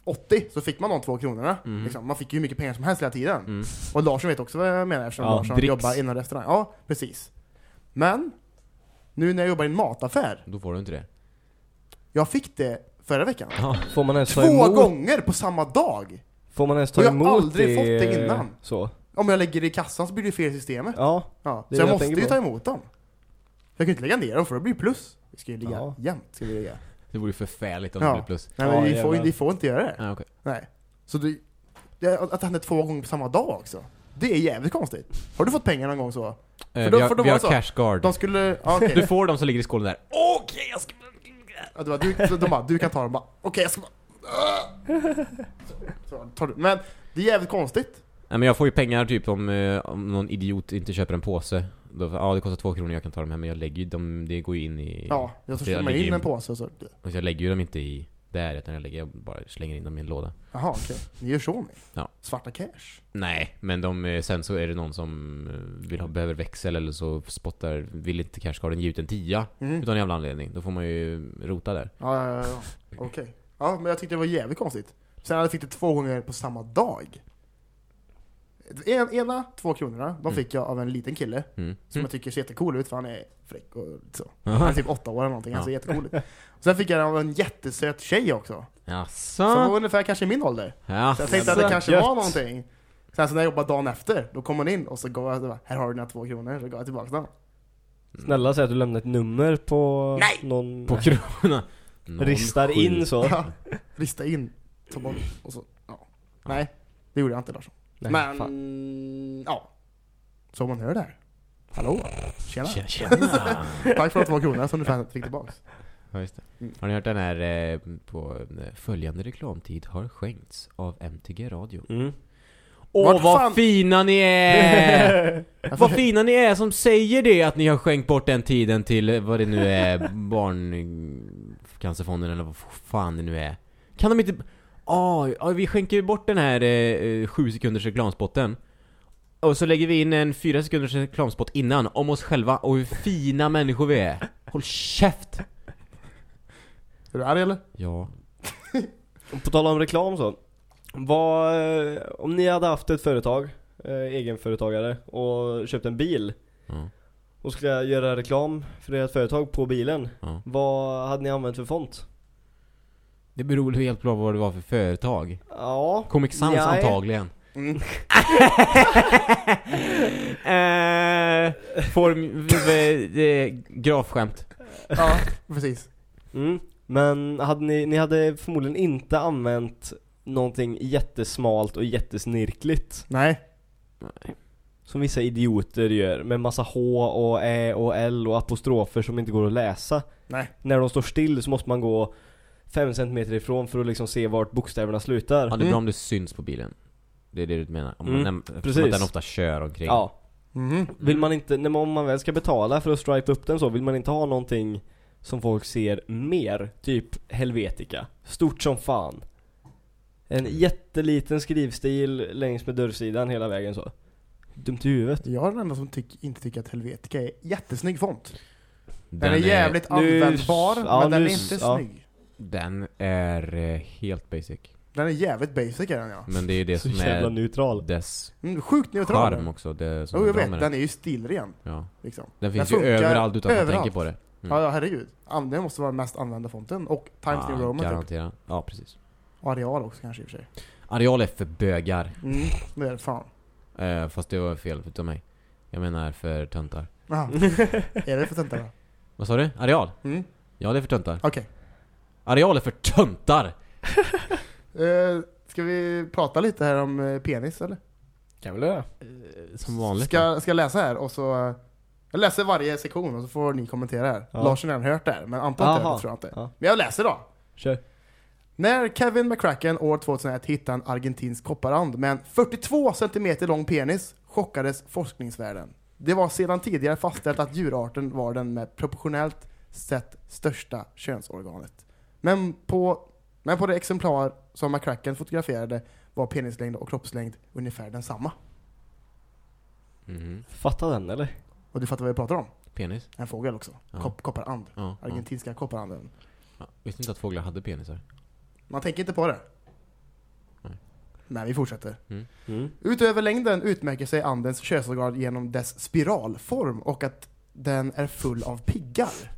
80 så fick man de två kronorna. Mm. Liksom. Man fick ju hur mycket pengar som helst hela tiden. Mm. Och Larsson vet också vad jag menar eftersom Ja, Larsson dricks. jobbar inom restaurang. Ja, precis. Men, nu när jag jobbar i en mataffär, Då får du inte det. jag fick det förra veckan. Ja. Får man ens ta Två emot? gånger på samma dag! Får man ens ta Och jag har emot aldrig fått det innan. Så? Om jag lägger det i kassan så blir det fel i systemet. Ja. Ja. Det Så är jag det jag måste tänker ju på. ta emot dem. Jag kan ju inte lägga ner dem för det blir plus. Vi ska ju ligga Ja. jämnt. Ska vi ligga. Det vore ju förfärligt om Ja. det blev plus. Nej men Ja, vi, får, jävlar. vi får inte göra det. Ja, okej. Nej. Så du, det, att det hände två gånger på samma dag också. Det är jävligt konstigt. Har du fått pengar någon gång så? Eh, För då- vi har, för då vi var har det så. cash guard. De skulle, ja, okej. *laughs* Du får de som ligger i skålen där. Okej, jag ska... Ja, det var, du, de bara, du kan ta dem bara, okej jag ska bara... *laughs* Så, tar du. Men det är jävligt konstigt. Nej men jag får ju pengar typ om, eh, om någon idiot inte köper en påse. Då, ja det kostar två kronor, jag kan ta dem hem men jag lägger ju dem, det går ju in i... Ja, jag ska slänga ligger in en påse och så. Alltså jag lägger ju dem inte i där utan jag lägger, jag bara slänger in dem i en låda. Jaha okej, ni gör så ni? Ja. Svarta cash? Nej, men de, eh, sen så är det någon som eh, vill ha, behöver växel eller så spottar, vill inte cashgarden ge ut en tia Mm. utan jävla anledning. Då får man ju rota där. Ja, ja, ja, ja. okej. Ja, men jag tyckte det var jävligt konstigt. Sen jag fick det två gånger på samma dag. En, ena två kronorna, de Mm. fick jag av en liten kille Mm. som jag tycker ser jättecool ut för han är fräck och så. Han är typ åtta år eller någonting, han ser jättecool ut. Sen fick jag den av en jättesöt tjej också. Jaså? Som var ungefär kanske i min ålder. Jaså? Så jag tänkte att det kanske Gött. var någonting. Sen så när jag jobbade dagen efter, då kom hon in och så gav jag, bara, här har du dina två kronor, så gav jag tillbaka dem. Snälla säg att du lämnar ett nummer på Nej! någon... På krona? Noll *laughs* Ristar in så. Ja, Rista in, ta bort och så, ja. Nej, det gjorde jag inte Larsson. Nej, Men, fan. ja. Så man hör där. Hallå? Tjena. Tjena, tjena. *laughs* Tack för de två kronorna som du fick tillbaks. Ja, just det. Mm. Har ni hört den här eh, på eh, följande reklamtid har skänkts av MTG Radio? Mm. Åh Vart vad fan- fina ni är! *laughs* vad fina ni är som säger det att ni har skänkt bort den tiden till eh, vad det nu är, *laughs* Barncancerfonden eller vad fan det nu är. Kan de inte... Ah, ja, vi skänker bort den här eh, 7 sekunders reklamspotten. Och så lägger vi in en 4 sekunders reklamspot innan om oss själva och hur fina människor vi är. Håll käft! Är du arg eller? Ja. *laughs* På tal om reklam så. Vad, eh, om ni hade haft ett företag, eh, egenföretagare, och köpt en bil Ja. och skulle göra reklam för ert företag på bilen. ja. Vad hade ni använt för font? Det beror helt på vad det var för företag. Ja. Comic Sans Nej. antagligen. Mm. *laughs* eh, form... grafskämt. Ja, *laughs* precis. Mm. Men hade ni, ni hade förmodligen inte använt någonting jättesmalt och jättesnirkligt. Nej. Som vissa idioter gör med massa H och Ä och L och apostrofer som inte går att läsa. Nej. När de står still så måste man gå 5 cm ifrån för att liksom se vart bokstäverna slutar. Ja, det är Mm. bra om det syns på bilen. Det är det du menar. Om Mm, man, eftersom precis. att den ofta kör omkring. Ja. Mhm. Vill man inte, när man, om man väl ska betala för att stripa upp den så, vill man inte ha någonting som folk ser mer? Typ Helvetica. Stort som fan. En jätteliten skrivstil längs med dörrsidan hela vägen så. Dumt i huvudet. Jag är den enda som tyck, inte tycker att Helvetica är jättesnygg font. Den, Den är jävligt nu- användbar, ja, men den är inte ja. snygg. Den är eh, helt basic. Den är jävligt basic är den ja. Men det är det Så som jävla är neutral. dess Mm, sjukt neutral. charm också. Det som Jo är jag bra vet, med den den. är ju stilren. Ja. Liksom. Den Den finns ju funkar överallt utan att man överallt. tänker på det. Mm. Ja, ja herregud. An- Den måste vara den mest använda fonten. Och Times New Roman typ. Garanterat. Ja, precis. Och Areal också kanske i och för sig. Areal är för bögar. Mm, det är det fan. Eh, fast det var fel utav mig. Jag menar för töntar. Jaha. *laughs* är det för töntar då? Vad sa du? Areal? Mm, Ja, det är för töntar. okej. Areal är för töntar! *laughs* Eh, ska vi prata lite här om eh, penis eller? Kan väl göra. Eh, Som vanligt. Ska, ska jag läsa här och så... eh, Jag läser varje sektion och så får ni kommentera här. Ja. Lars har redan hört det här, men Anton har inte hört det tror jag inte. Ja. Men jag läser då. Kör. När Kevin McCracken år 2001 hittade en argentinsk kopparand med en 42 cm lång penis chockades forskningsvärlden. Det var sedan tidigare fastställt att djurarten var den med proportionellt sett största könsorganet. Men på, men på det exemplar som McCracken fotograferade var penislängd och kroppslängd ungefär densamma. Mhm. Fatta den eller? Och du fattar vad vi pratar om? Penis? En fågel också. Ja. Kop- kopparand. Ja. ja. Argentinska kopparanden. ja. Visste inte att fåglar hade penisar. Man tänker inte på det. Nej. Men vi fortsätter. Mm. Utöver längden utmärker sig andens könsorgan genom dess spiralform och att den är full av piggar.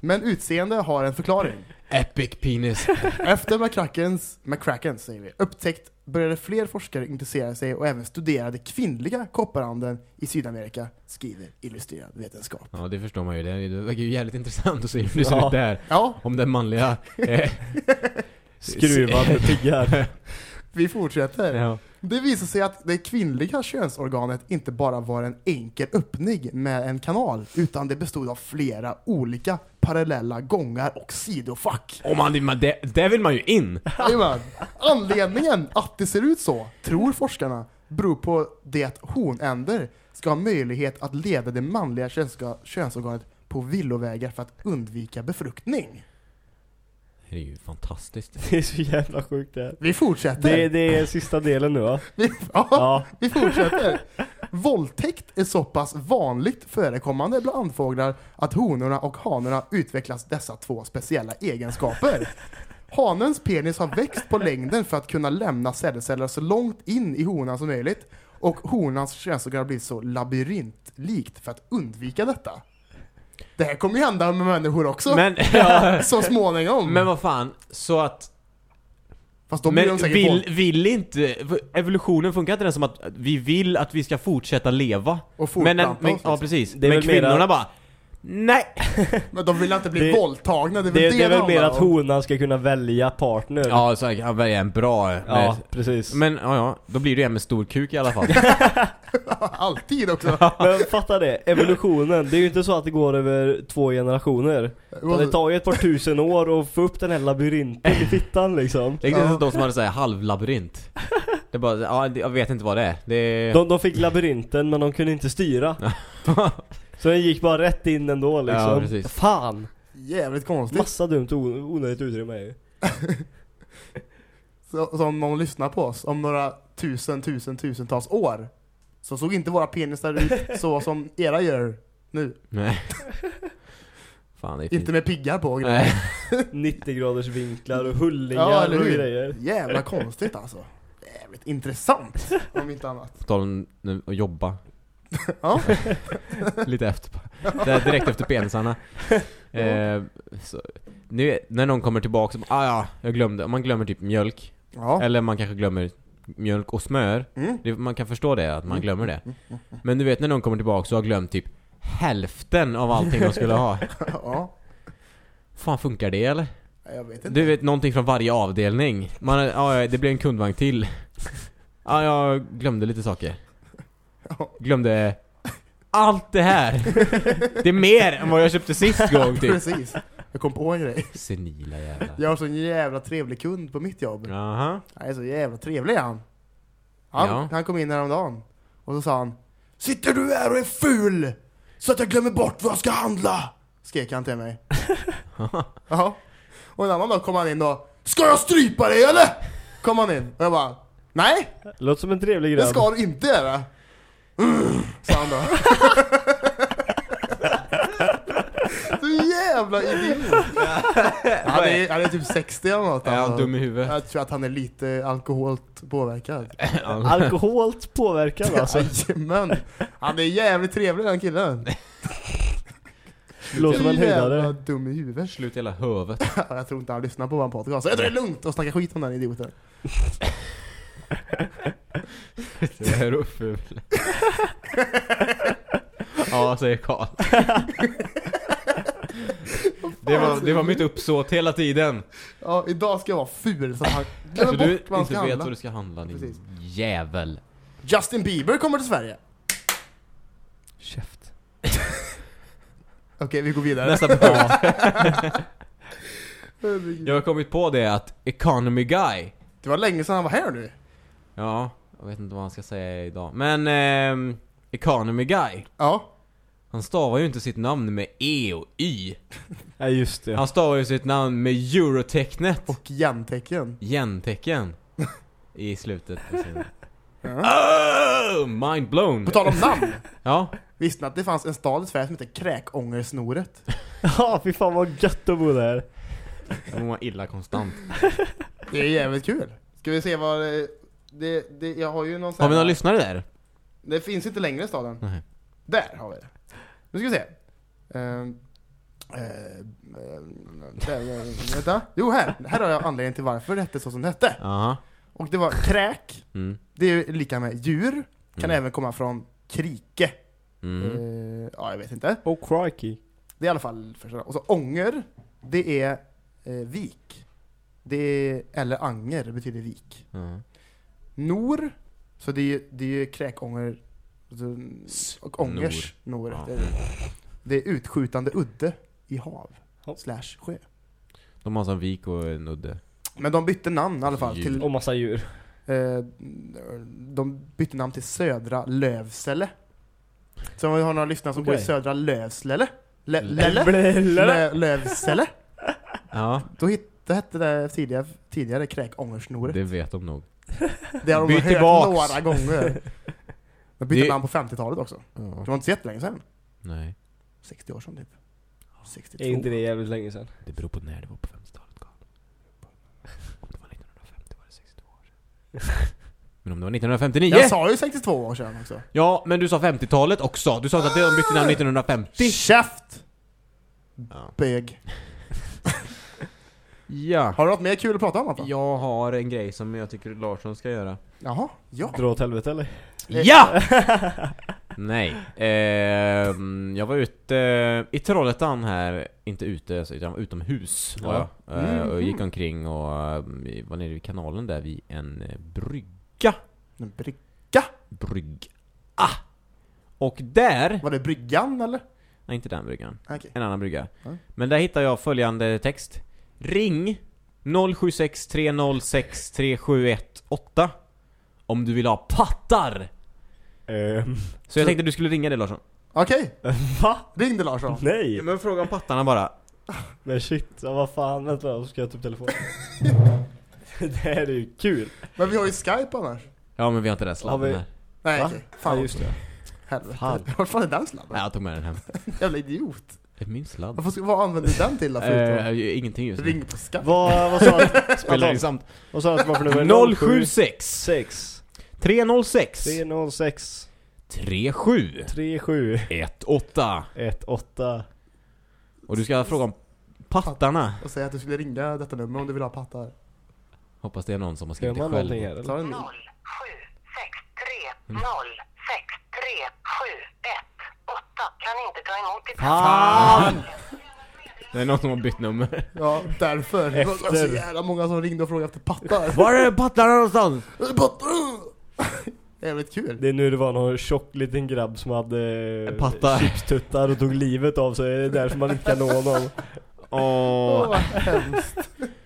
Men utseende har en förklaring. Epic penis! *laughs* Efter McCrackens, McCrackens säger vi, upptäckt började fler forskare intressera sig och även studerade kvinnliga kopparanden i Sydamerika, skriver Illustrerad Vetenskap. Ja, det förstår man ju. Det, verkar ju jävligt intressant att se hur det ser Ja. ut där. Ja, Om den manliga... Eh, *laughs* Skruvad piggar. *laughs* vi fortsätter. ja. Det visar sig att det kvinnliga könsorganet inte bara var en enkel öppning med en kanal, utan det bestod av flera olika parallella gångar och sidofack. Om man, man, det, där vill man ju in! Jajamän. Anledningen att det ser ut så, tror forskarna, beror på det att honänder ska ha möjlighet att leda det manliga könsorganet på villovägar för att undvika befruktning. Det är ju fantastiskt. Det är så jävla sjukt det här. Vi fortsätter. Det, det är sista delen nu va? *laughs* Vi, ja, Ja. vi fortsätter. Våldtäkt är så pass vanligt förekommande bland andfåglar att honorna och hanorna utvecklas dessa två speciella egenskaper. Hanens penis har växt på längden för att kunna lämna sädesceller så långt in i honan som möjligt och honans könsorgan blir så labyrintlikt för att undvika detta. Det här kommer ju hända med människor också, Men, *laughs* ja, så småningom. men vad fan, så att... Fast blir Men de vill, våld- vill inte... Evolutionen funkar inte den som att vi vill att vi ska fortsätta leva? och fortplanta men oss, ja liksom. precis. Men kvinnorna bara Nej! *laughs* Men de vill inte bli Det- våldtagna, det är väl Det, det det är väl mer att honan ska kunna välja partner. Ja, så kan välja en bra... Ja, med- precis. Men ja, ja, då blir det en med stor kuk i alla fall. *laughs* *laughs* Alltid också. Men fatta det, evolutionen, det är ju inte så att det går över två generationer. Det tar ju ett par tusen år att få upp den här labyrinten i fittan liksom. Det är inte Ja. som de som hade såhär halvlabyrint. Det är bara, ja, jag vet inte vad det är. Det. De, de fick labyrinten men de kunde inte styra. Så den gick bara rätt in ändå liksom. Ja, precis. Fan! Jävligt konstigt. Massa dumt onödigt utrymme är ju. *laughs* Så, så om någon lyssnar på oss om några tusen, tusen, tusentals år så såg inte våra penisar ut *laughs* så som era gör nu. Nej. Fan. Inte med piggar på och grejer. *laughs* Nej. 90 graders vinklar och hullingar Ja, och grejer. Jävla konstigt alltså. Jävligt intressant, om inte annat. På tal om nu att jobba. *laughs* Ja. Lite efter. Det är direkt efter penisarna. Eh, så, nu, när någon kommer tillbaka så ah, ja, jag glömde. Om man glömmer typ mjölk. Ja. Eller man kanske glömmer mjölk och smör. Mm. Det, man kan förstå det, att man Mm. glömmer det. Men du vet när någon kommer tillbaka och har glömt typ hälften av allting de skulle ha. *laughs* ja. Fan funkar det eller? Jag vet inte. Du vet någonting från varje avdelning. Man, ja, det blir en kundvagn till. *laughs* Ja, jag glömde lite saker. *laughs* Glömde allt det här. *laughs* Det är mer än vad jag köpte sist gång typ. Precis. Jag kom på en grej. Senila jävlar. Jag har så en jävla trevlig kund på mitt jobb. Jaha. Han är så jävla trevlig han. Han, Ja. han kom in häromdagen och så sa han Sitter du här och är ful? Så att jag glömmer bort vad jag ska handla! Skrek han till mig. *laughs* Jaha. Och en annan dag kom han in och Ska jag strypa dig eller? Kom han in och jag bara Nej, Låter som en trevlig det grabb. ska du inte göra. Mm, sa han då. *laughs* så jävla idiot! Han är, han är typ 60 eller något Är han alltså. dum i huvudet? Jag tror att han är lite alkoholt påverkad. *laughs* Alkoholt påverkad alltså. Jajamän! Han är jävligt trevlig den killen. Låter som en Jävla höjdare. dum i huvudet. Slut hela huvudet. *laughs* Jag tror inte han lyssnar på vår podcast. Jag tror det är lugnt att snacka skit om den idioten. *laughs* Det är uppful. *laughs* ja, säger Karl. Det var, det var mitt uppsåt hela tiden. Ja, idag ska jag vara ful så han Så glömmer du bort vad han inte ska vet handla. vad du ska handla din Precis. jävel. Justin Bieber kommer till Sverige. Käft. *laughs* Okej, vi går vidare. Nästa punkt. Jag har kommit på det att Economy Guy Det var länge sedan han var här nu. Ja, jag vet inte vad han ska säga idag. Men ehm, Economy Guy Ja. Han stavar ju inte sitt namn med E och Y. *laughs* Ja just det. Han stavar ju sitt namn med eurotecknet. Och gentecken. Yen-tecken. *laughs* I slutet. Oh, mind blown! På tal om namn. *laughs* Ja, Visste ni att det fanns en stad i Sverige som heter Kräkångersnoret? Ja fy fan vad gött att bo där. då mår illa konstant. Det är jävligt kul. Ska vi se vad det, det, jag har ju någon sån Har vi några lyssnare där? Det finns inte längre i staden. Nej. Där har vi det. Nu ska vi se. Ehm, eh, där, eh, vänta. Jo, här. Här har jag anledningen till varför det hette så som det hette. Aha. Och det var kräk. Mm. Det är ju lika med djur. Kan Mm. även komma från krike. Mm. Eh, ja, jag vet inte. Oh crikey. Det är i alla fall första. Och så ånger, det är eh, vik. Det är, eller anger betyder vik. Ja. Nor, så det är, det är ju kräkånger alltså, och ångers nor. Ja. Det, är, det är utskjutande udde i hav. Slash sjö. De har en vik och en udde. Men de bytte namn i alla fall till, Och massa djur. eh, de bytte namn till Södra Lövsele. Så om vi har några lyssnare som bor i Okej. Södra Lövsele, Le, lelle, Blä- Lö, Lövsele, Ja, då hette det tidigare, tidigare kräkångersnoret. det vet de nog. Det har de Byt hört tillbaks. några gånger. De bytte Det- namn på 50-talet också. Det var inte så jättelänge sedan. Nej, 60 år sedan typ. 62. Är inte det jävligt länge sedan? det beror på när det var på 50-talet Carl. Om det var 1950 var det 62 år sedan. *laughs* Men om det var 1959? Jag sa ju 62 år sedan också. Ja, men du sa 50-talet också. Du sa att de bytte namn 1950. Käft! Ja. Bög. Ja. Har du något mer kul att prata om Anton? Jag har en grej som jag tycker Larsson ska göra. Jaha, ja. Dra åt helvete eller? Ja! *laughs* Nej. Ehm, jag var ute i Trollhättan här, inte ute, utan utomhus var Ja. jag. Eh, och Mhm. gick omkring och eh, var nere vid kanalen där vid en eh, brygga. En brygga. Brygg. Ah! Och där, Var det bryggan eller? nej inte den bryggan, Okej. en annan brygga. Ja. Men där hittade jag följande text. Ring 076 306 3718 om du vill ha pattar. Ehm, Så jag tänkte du skulle ringa det Larsson. Okej, *laughs* va? ring det Larsson. Nej! men fråga om pattarna bara. Men shit, ja, vad fan, vänta så ska jag ta upp telefonen. *laughs* det här är ju kul. Men vi har ju Skype annars. Ja men vi har inte den sladden Har vi- här. Nej Va? okej. Fan Ja, just det. Helvete. Fan. Vart fan är den sladden? Nej jag tog med den hem. Jävla idiot. Min sladd. Varför vad använder du den till då förutom? Eh, ingenting just nu. Ring på Skype. Vad, vad sa du? *laughs* Spelar in samt. Vad sa du att det var för nummer? 076 6 306 306 37 37 18 18 Och du ska fråga om pattarna. Och säga att du skulle ringa detta nummer om du vill ha pattar. Hoppas det är någon som har skrivit det själv. någonting här Ta eller? en 0, 7, 6, 3, 0, 6, 3, 7, 1, 8. Kan inte ta emot ditt Fan! Det är någon som har bytt nummer. Ja, därför. Det var så Efter. jävla många som ringde och frågade efter pattar. Var är pattarna någonstans? Pattar! *laughs* Jävligt kul. Det är nu det var någon tjock liten grabb som hade Pattar. chipstuttar och tog livet av sig. Det är därför man inte kan nå honom. Åh, Åh. vad hemskt.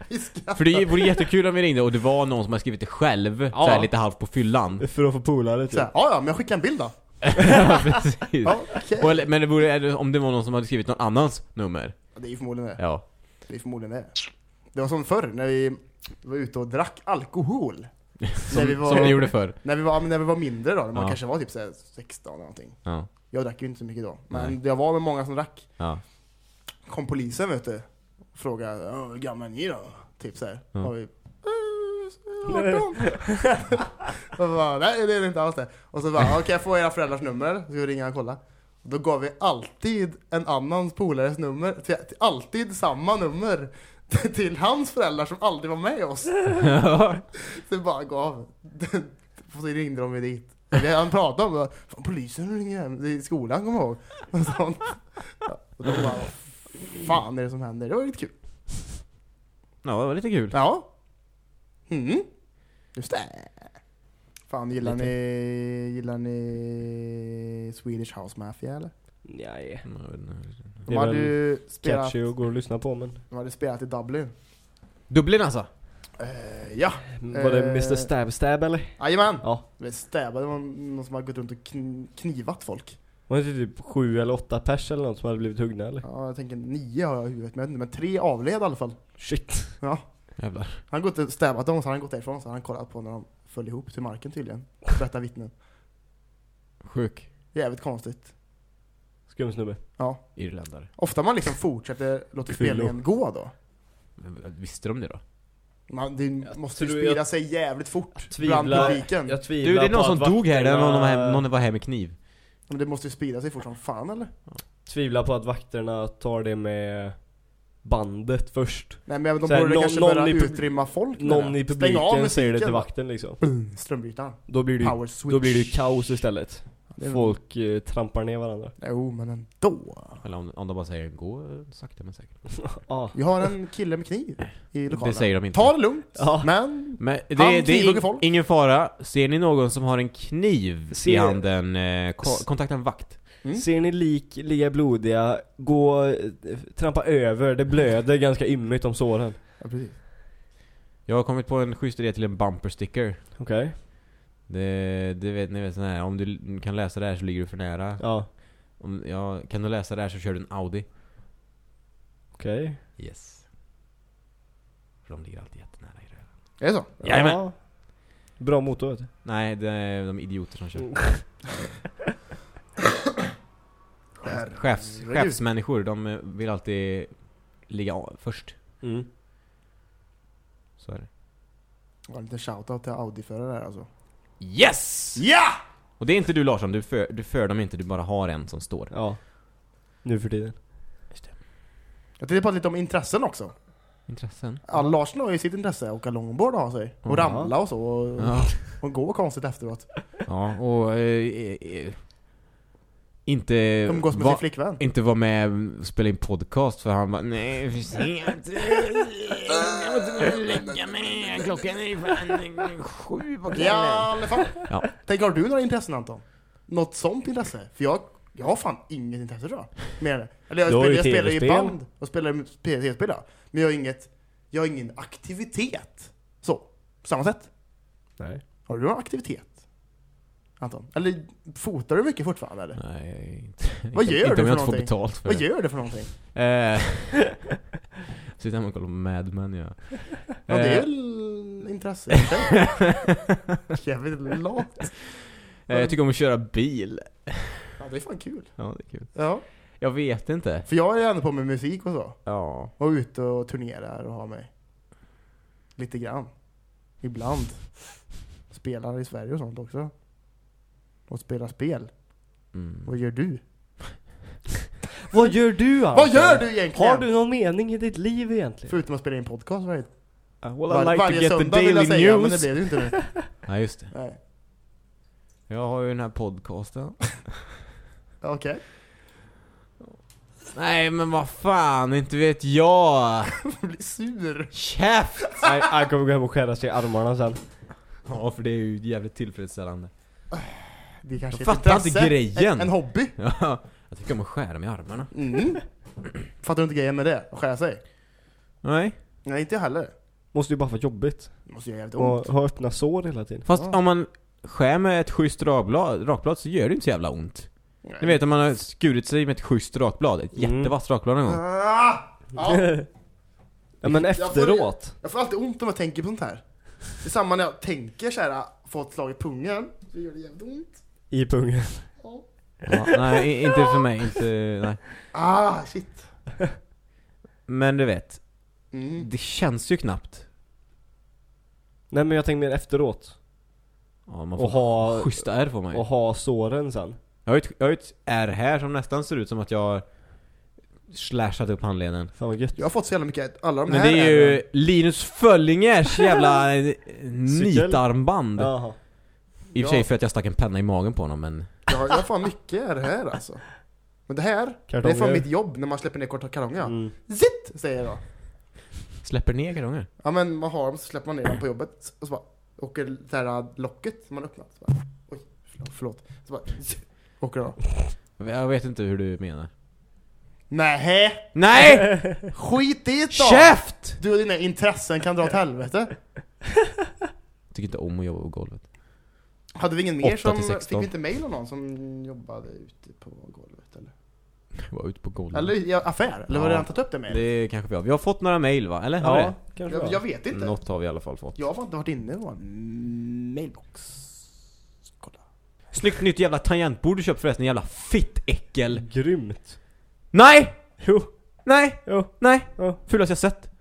Vi skrattar. För det vore jättekul om vi ringde och det var någon som har skrivit det själv, Ja. så här lite halvt på fyllan. För att få polare Så typ. här, ja, ja, men jag skickar en bild då. Ja, *laughs* precis. Okej. Och, eller- men det vore, om det var någon som hade skrivit någon annans nummer. Det är ju förmodligen det. Ja. Det är förmodligen det. Det var som förr när vi var ute och drack alkohol. *laughs* när, vi var, som ni gjorde förr. när, vi var, när vi var mindre då, när man Ja. kanske var typ så här 16 eller någonting. Ja. Jag drack ju inte så mycket då. Men jag var med många som drack. Ja. kom polisen vet du. Och frågade, "Ja, hur gamla är ni då? Typ såhär. Ja. Och vi, "Eh, 18. *laughs* och så bara, nej det är det inte alls det. Och så bara, okej jag får era föräldrars nummer, så ska vi ringa och kolla. Då gav vi alltid en annan polares nummer, till, till, alltid samma nummer. *laughs* Till hans föräldrar som aldrig var med oss. *laughs* Så vi bara gav. Och så ringde de ju dit. Det han pratade om fan polisen ringer hem, är skolan kommer jag ihåg. Och sånt. Och då bara, fan är det som händer? Det var lite kul. Ja, det var lite kul. Ja. Mm. Just det. Fan, gillar Lite. ni, gillar ni Swedish House Mafia eller? Nej. De hade ju spelat, Catchy och går och lyssna på men. de hade spelat i Dublin. Dublin alltså? Eh, ja, Var det Eh. Mr Stab Stab eller? jajamän! Ja. Det stäbade, det var någon som hade gått runt och kn- knivat folk. Var det inte typ sju eller åtta pers eller något som hade blivit huggna eller? Ja, jag tänker nio har jag i huvudet, men, jag vet inte, men tre avled i alla fall. Shit. Ja. Jävlar. Han har gått och stäbat dem, så han gått därifrån, så han kollat på när de föll ihop till marken tydligen. Berättar vittnen. Sjuk. Jävligt konstigt. Skum snubbe. Ja. Irländare. Ofta man liksom fortsätter, låter Fyllo. spelningen gå då. Men Visste de det då? Man, det Jag måste ju tror- sprida jag- sig jävligt fort tvivlar- bland publiken. Jag tvivlar Du, det är på någon att som dog här, där någon var, hem, någon var här med kniv. Men det måste ju sprida sig fort som fan eller? Tvivlar på att vakterna tar det med bandet först. Nej men de borde någon- kanske någon börja i utrymma folk med Någon det. i publiken säger det till vakten liksom. Boom, Strömbrytaren. Då blir det ju, Power switch. då blir det kaos istället. Det är- Folk eh, trampar ner varandra. Jo men ändå. Eller om, om de bara säger gå eh, sakta men säkert. *laughs* Ja. Vi har en kille med kniv i lokalen. Det säger de inte. Ta det lugnt. Ja. Men Men det, Han det är knivhugger ing, folk. ingen fara. Ser ni någon som har en kniv i Ser- handen, eh, kontakta en vakt. Mm. Ser ni lik ligga blodiga, gå, trampa över, det blöder ganska ymnigt om såren. Ja, precis. Jag har kommit på en schysst idé till en bumper sticker. Okej? Det, det vet ni vet sån här, om du kan läsa det här så ligger du för nära. Ja. Om, ja, kan du läsa det här så kör du en Audi. Okej. Yes. För de ligger alltid jättenära i röven. Är det så? Jajamän. Ja. Bra motor vet du. Nej, det är de idioter som kör. *laughs* Chefs, chefsmänniskor, de eh, vill alltid ligga först. Mm. Så är det. Det var en liten shoutout till Audi-förare där alltså. Yes! Ja! Och det är inte du Larsson, du för, du för dem inte, du bara har en som står. Ja. Nu för tiden. Jag tänkte prata lite om intressen också. Intressen? Ja, Larsson har ju sitt intresse, åka longboard ha sig. Och Ja. ramla och så. Och, Ja. och gå konstigt efteråt. Ja, och eh, eh, inte Umgås med va, sin flickvän. inte vara med och spela in podcast för han bara Nej, för sent. Jag måste lägga mig. Klockan är fan sju på kvällen. alla fall. Ja. Tänk, har du några intressen Anton? Något sånt intresse? För jag, jag har fan inget intresse tror jag. Mer. Eller jag, spelar, jag spelar i band och spelar i tv-spel ja. Men jag har inget, jag har ingen aktivitet. Så, på samma sätt. Nej. Har du någon aktivitet? Anton? Eller fotar du mycket fortfarande eller? Nej, inte. Vad gör inte du om jag för någonting? betalt för Vad det. gör du för någonting? Eh, *laughs* Sitter hemma och kollar på Mad Men ja. Ja det är Eh, väl intresse. *laughs* Jävligt lat. eh, Jag tycker om att köra bil. Ja det är fan kul. Ja, det är kul. Ja. Jag vet inte. För jag är ändå på med musik och så. Ja. Och ute och turnerar och har mig. Lite grann. Ibland. Spelar i Sverige och sånt också. Och spelar spel. Mm. Vad gör du? *laughs* Vad gör du Vad Anton? gör du egentligen? Har du någon mening i ditt liv egentligen? Förutom att spela in podcast varje, Uh, well, var, like to varje söndag vill jag säga, men det news. blev det ju inte nu. *laughs* Ja, just det. Nej. Jag har ju den här podcasten. *laughs* Okej. Nej, men vad fan, inte vet jag. Jag blir sur. Käft! Nej, Han kommer gå hem och skära sig i armarna sen. Ja, för det är ju jävligt tillfredsställande. *sighs* Det kanske Jag fattar inte intresse. grejen. En, en hobby. *laughs* Ja, jag tycker om att skära mig i armarna. Mm. Fattar du inte grejen med det? Att skära sig? Nej. Nej, inte jag heller. Måste ju bara vara jobbigt. Det måste göra jävligt ont. Och ha öppna sår hela tiden. Fast Ja. om man skär med ett schysst rakblad, rakblad så gör det inte så jävla ont. Ni vet om man har skurit sig med ett schysst rakblad, ett Mm. jättevasst rakblad en gång. Ah! Ja, *laughs* ja men Jag får- efteråt. jag får alltid ont om jag tänker på sånt här. Det är samma när jag tänker såhär, få ett slag i pungen, så gör det jävligt ont. I pungen. Ja. Nej, inte för mig, inte, nej. Ah, shit. Men du vet, Mm. det känns ju knappt. Nej men jag tänker mer efteråt. Ja, man Och får ha- schyssta ärr får man ju. Och ha såren sen. Jag har ju ett, jag har ju ett ärr här som nästan ser ut som att jag har slashat upp handleden. Fan vad gött. Jag har fått så jävla mycket, alla de Men här det är ju. Linus Föllingers jävla *laughs* nitarmband. Jaha. I och för sig för att jag stack en penna i magen på honom men... Jag har, jag har fan mycket är det här alltså. Men det här, det är Kartonger. från mitt jobb när man släpper ner korta kartonger. Mm. Zitt! Säger jag. Släpper ner kartonger. Ja men man har dem så släpper man ner dem på jobbet och så bara åker det här locket som man öppnat. Så bara, oj, förlåt. Så bara, zitt, åker det då. Jag vet inte hur du menar. Nähä! Nej! *laughs* Skit i det då! Käft! Du och dina intressen kan dra åt helvete. Tycker inte om att jobba på golvet. Hade vi ingen mer 8 som, fick 16. vi inte mail av någon som jobbade ute på golvet eller? Var ute på golvet. Eller i affär? Eller var det Ja. redan tagit upp det med? Det kanske vi har. Vi har fått några mail va? Eller? Har Ja, kanske Jag, jag, jag vet vi? inte. Något har vi i alla fall fått. Jag har inte varit inne i vår mailbox. Kolla. Snyggt nytt jävla tangentbord du köpt förresten, jävla fittäckel. Grymt. Nej! Jo. Nej! Jo. Nej! Ja. Fulaste jag sett.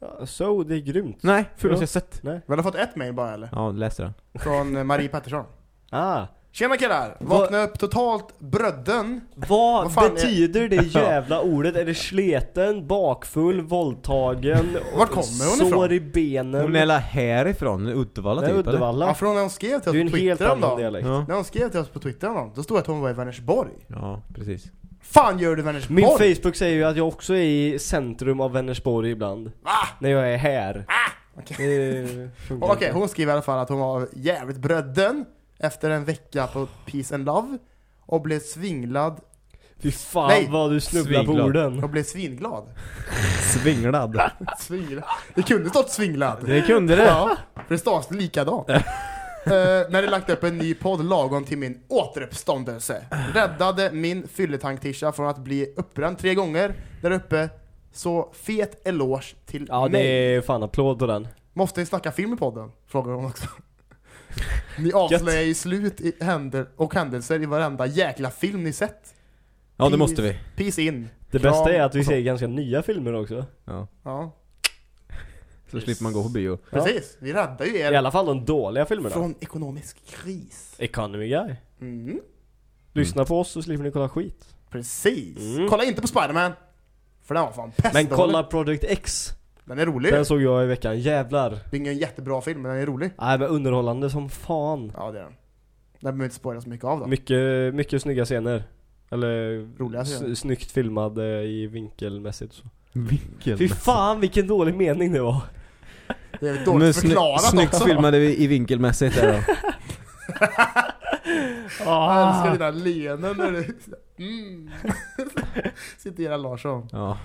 Ja, Så, det är grymt. Nej, fulaste jag sett. Nej. Vi har fått ett mail bara eller? Ja, läste den. Från eh, Marie Pettersson. Ah. Tjena killar! Vakna upp totalt brödden. Vad, Vad fan är- betyder det *laughs* jävla ordet? Är det sleten, bakfull, våldtagen, Vart kommer hon ifrån? sår i benen? Hon är la härifrån, Uddevalla Nej, typ Uddevalla. Ja, från när hon skrev till Det är oss på en helt Twitter annan då. dialekt. eller? Ja. När hon skrev till oss på Twitter då, då stod det att hon var i Vänersborg. ja, precis. Fan gör du Vänersborg? Min Facebook säger ju att jag också är i centrum av Vänersborg ibland. Va? När jag är här. Okej. Funkar Okej, inte. hon skriver i alla fall att hon var jävligt brödden efter en vecka på Peace and Love och blev svinglad Fy fan Nej. vad du snubblar på orden. och blev svinglad. Svinglad. Svinglad. Det kunde stått svinglad. Det kunde det. Ja, för det stavas likadant. *laughs* uh, när det lagt upp en ny podd lagom till min återuppståndelse. Räddade min fylletank-tisha från att bli uppbränd tre gånger där uppe. Så fet eloge till Ja det mig. är fan applåd på den. Måste ni snacka film i podden? Frågar hon också. *laughs* Ni avslöjar ju slut i händer och händelser i varenda jäkla film ni sett. Ja, det måste vi. Peace in. Det Kram bästa är att vi och så. ser ganska nya filmer också. Ja. Ja, Så slipper man gå på bio. precis. Vi räddar ju I er alla fall de dåliga filmerna. från ekonomisk kris. Economy Guy. Mm. Lyssna på oss så slipper ni kolla skit. Precis. Mm. Kolla inte på Spiderman. För den var fan Men pestdålig. kolla Project X. Den är rolig. Den såg jag i veckan. Jävlar. Det är ingen jättebra film, men den är rolig. Nej men underhållande som fan. Ja, det är den. Den behöver inte spoila så mycket av då. Mycket, mycket snygga scener. Eller Roliga scener. snyggt filmad eh, i vinkelmässigt så. Vinkel. Fy fan vilken dålig mening det var. Det är dåligt förklarat Snyggt också. filmade vi i vinkelmässigt där då. *laughs* Jag älskar dina leenden när du... Mm. *laughs* Gerhard Larsson. Ja.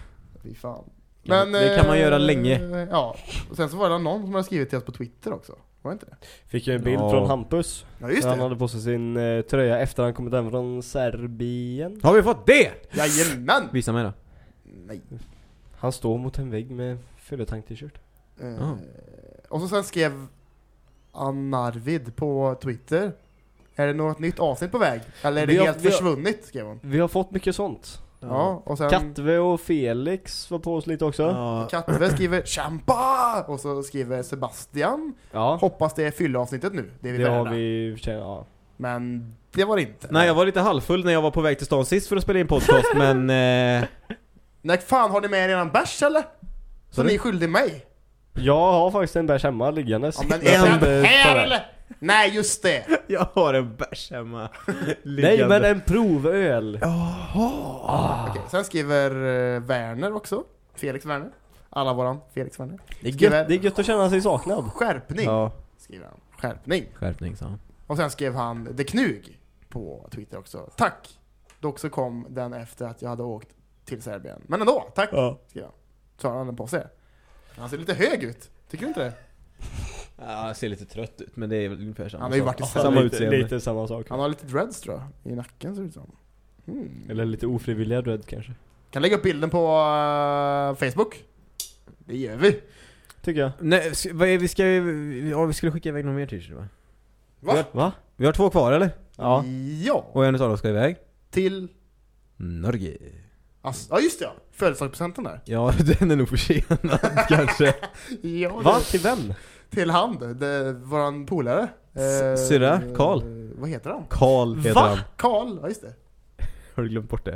Fy fan. Ja, det kan man göra eh, länge. Ja. Och sen så var det någon som hade skrivit till oss på Twitter också. Var det inte det? Fick ju en bild Ja. från Hampus. Ja, just Han det. hade på sig sin eh, tröja efter han kommit hem från Serbien. Har vi fått det? Jajamän! Visa mig då. Nej. Han står mot en vägg med fylletank-t-shirt. Eh, Ja. Och så sen skrev Anarvid på Twitter. Är det något nytt avsnitt på väg? Eller är det Vi helt har- försvunnit? Skrev hon. Vi har fått mycket sånt. Ja, och sen Katve och Felix var på oss lite också. Ja. Ja. Katve skriver 'Kämpa!' Och så skriver Sebastian Hoppas det är fylleavsnittet nu, det är vi det har vi ja. Men det var det inte. Nej jag var lite halvfull när jag var på väg till stan sist för att spela in podcast *laughs* men... Eh, När fan har ni med er eran bärs eller? Så Sorry? ni är skyldig mig? Jag har faktiskt en bärs hemma liggandes. Ja, men Jag är tänkte den ta här eller? Nej just det! *laughs* jag har en bärs hemma. *laughs* Nej men en provöl. Okej, sen skriver eh, Werner också. Felix Werner. Alla våran Felix Werner. Det är, gött, det är gött att känna sig saknad. Skärpning, Ja, skriver han. Skärpning. skärpning sa han. Och sen skrev han The Knug på Twitter också. Tack! Dock så kom den efter att jag hade åkt till Serbien. Men ändå, tack! Ja. Skrev han. Så har han den på sig. Han ser lite hög ut. Tycker du inte det? Ja, jag ser lite trött ut men det är väl ungefär samma Han har ju sak. varit i Samma Serbien. lite, utseende. lite samma sak. Han har lite dreads tror jag. I nacken ser det ut som. Hmm. Eller lite ofrivilliga dread kanske. Kan lägga upp bilden på eh, Facebook. Det gör vi. Tycker jag. Nej, sk- vad är, vi ska ju... Ja, vi skulle skicka iväg någon mer t-shirt va? Va? Va? Vi har två kvar eller? Ja. Ja. Och en utav dem ska iväg? Till... Norge. Ass- ja just det, ja. Födelsedagspresenten där. Ja, *laughs* den är nog försenad *laughs* kanske. Ja, Va? Till vem? Till det, våran polare. S- syrra? Karl? eh, Vad heter han? Karl heter Va? han. Karl, ja just det. *laughs* Har du glömt bort det?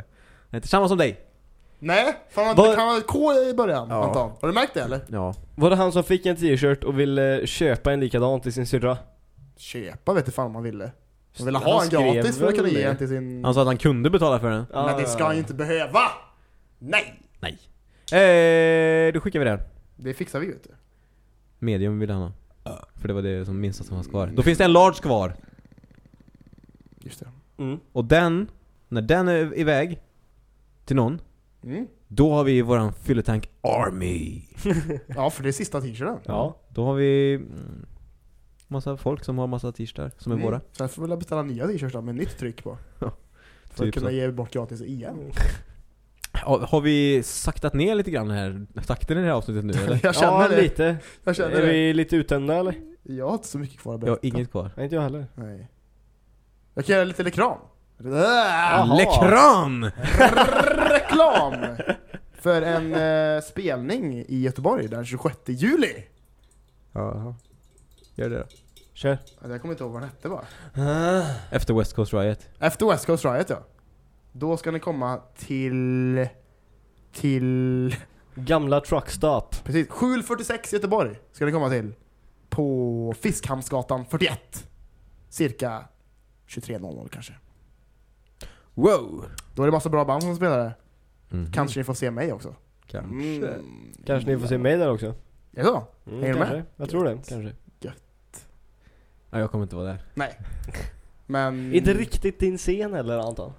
Han heter samma som dig. Nej, fan Vad- det kan vara ett K i början Ja. Anton. Har du märkt det eller? Ja. Var det han som fick en t-shirt och ville köpa en likadan till sin syrra? Köpa vet du fan om man ville. Man ville Han ha en gratis för att kunna ge det? en till sin... Han sa att han kunde betala för den. Men det ska han ju inte behöva! Nej! Nej. Eh, då skickar vi den. Det fixar vi vet du. Medium ville han ha. För det var det som minsta som fanns kvar. Då finns det en large kvar. Just det. Mm. Och den, när den är iväg till någon, Mm. då har vi våran fylletank Army. *laughs* Ja, för det är sista t-shirten. Ja. Då har vi mm, massa folk som har massa t-shirtar som är Mm. våra. Sen får vi väl beställa nya t-shirts då med nytt tryck på. *laughs* Ja, För typ att kunna så. ge bort gratis igen. *laughs* Har, har vi saktat ner lite grann här, takten i det här avsnittet nu *laughs* eller? Jag känner ja, det. lite. Jag känner är det. vi lite uttömda eller? Jag har inte så mycket kvar att Jag har berätta. inget kvar. Nej, inte jag heller. Nej. Jag kan göra lite reklam. Jaha. Lekran! reklam! För en eh, spelning i Göteborg den 26 juli. Jaha. Gör det då. Kör. Ja, Jag kommer inte ihåg vad den hette bara. Efter West Coast Riot. Efter West Coast Riot ja. Då ska ni komma till... Till... Gamla truckstop. Precis, 746 Göteborg ska ni komma till. På Fiskhamnsgatan 41. Cirka 23.00 kanske. Wow! Då är det massa bra band som spelar där. Mhm. Kanske ni får se mig också. Kanske. Mm. Kanske ni får se mig där också. Är det så? Mm, Är du kanske. med? Jag tror det, kanske. Ja, jag kommer inte vara där. Nej. Men... *laughs* Inte riktigt din scen eller Anton?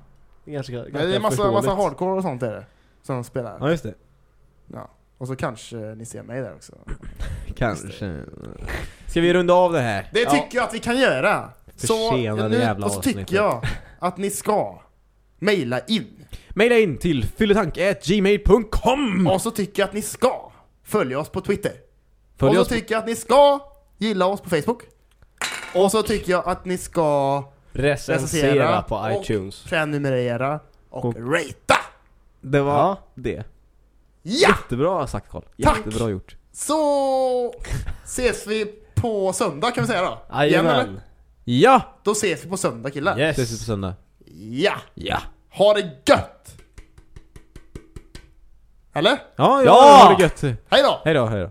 Det är ganska, ganska Nej, det är massa, massa hardcore och sånt är det. Som spelar. Ja, just det. Ja. Och så kanske ni ser mig där också. Kanske. Ska vi runda av det här? Det Ja. tycker jag att vi kan göra! Försenade nu, jävla Och så avsnittet. tycker jag att ni ska mejla in. Maila in till fylletank.gmail.com Och så tycker jag att ni ska följa oss på Twitter. Följ och så oss tycker jag att ni ska gilla oss på Facebook. Och så tycker jag att ni ska Recensera recensera på och iTunes. prenumerera och, Och- ratea. Det var Ja. det. Ja! Jättebra sagt Carl. Tack! Jättebra gjort. Så ses vi på söndag kan vi säga då. Jajamän. Ja! Då ses vi på söndag killar. Yes. Ses vi på söndag. Ja! Ja! Ha det gött! Eller? Ja, ja, Ja! ha det gött. Hej då! Hej då, hej då.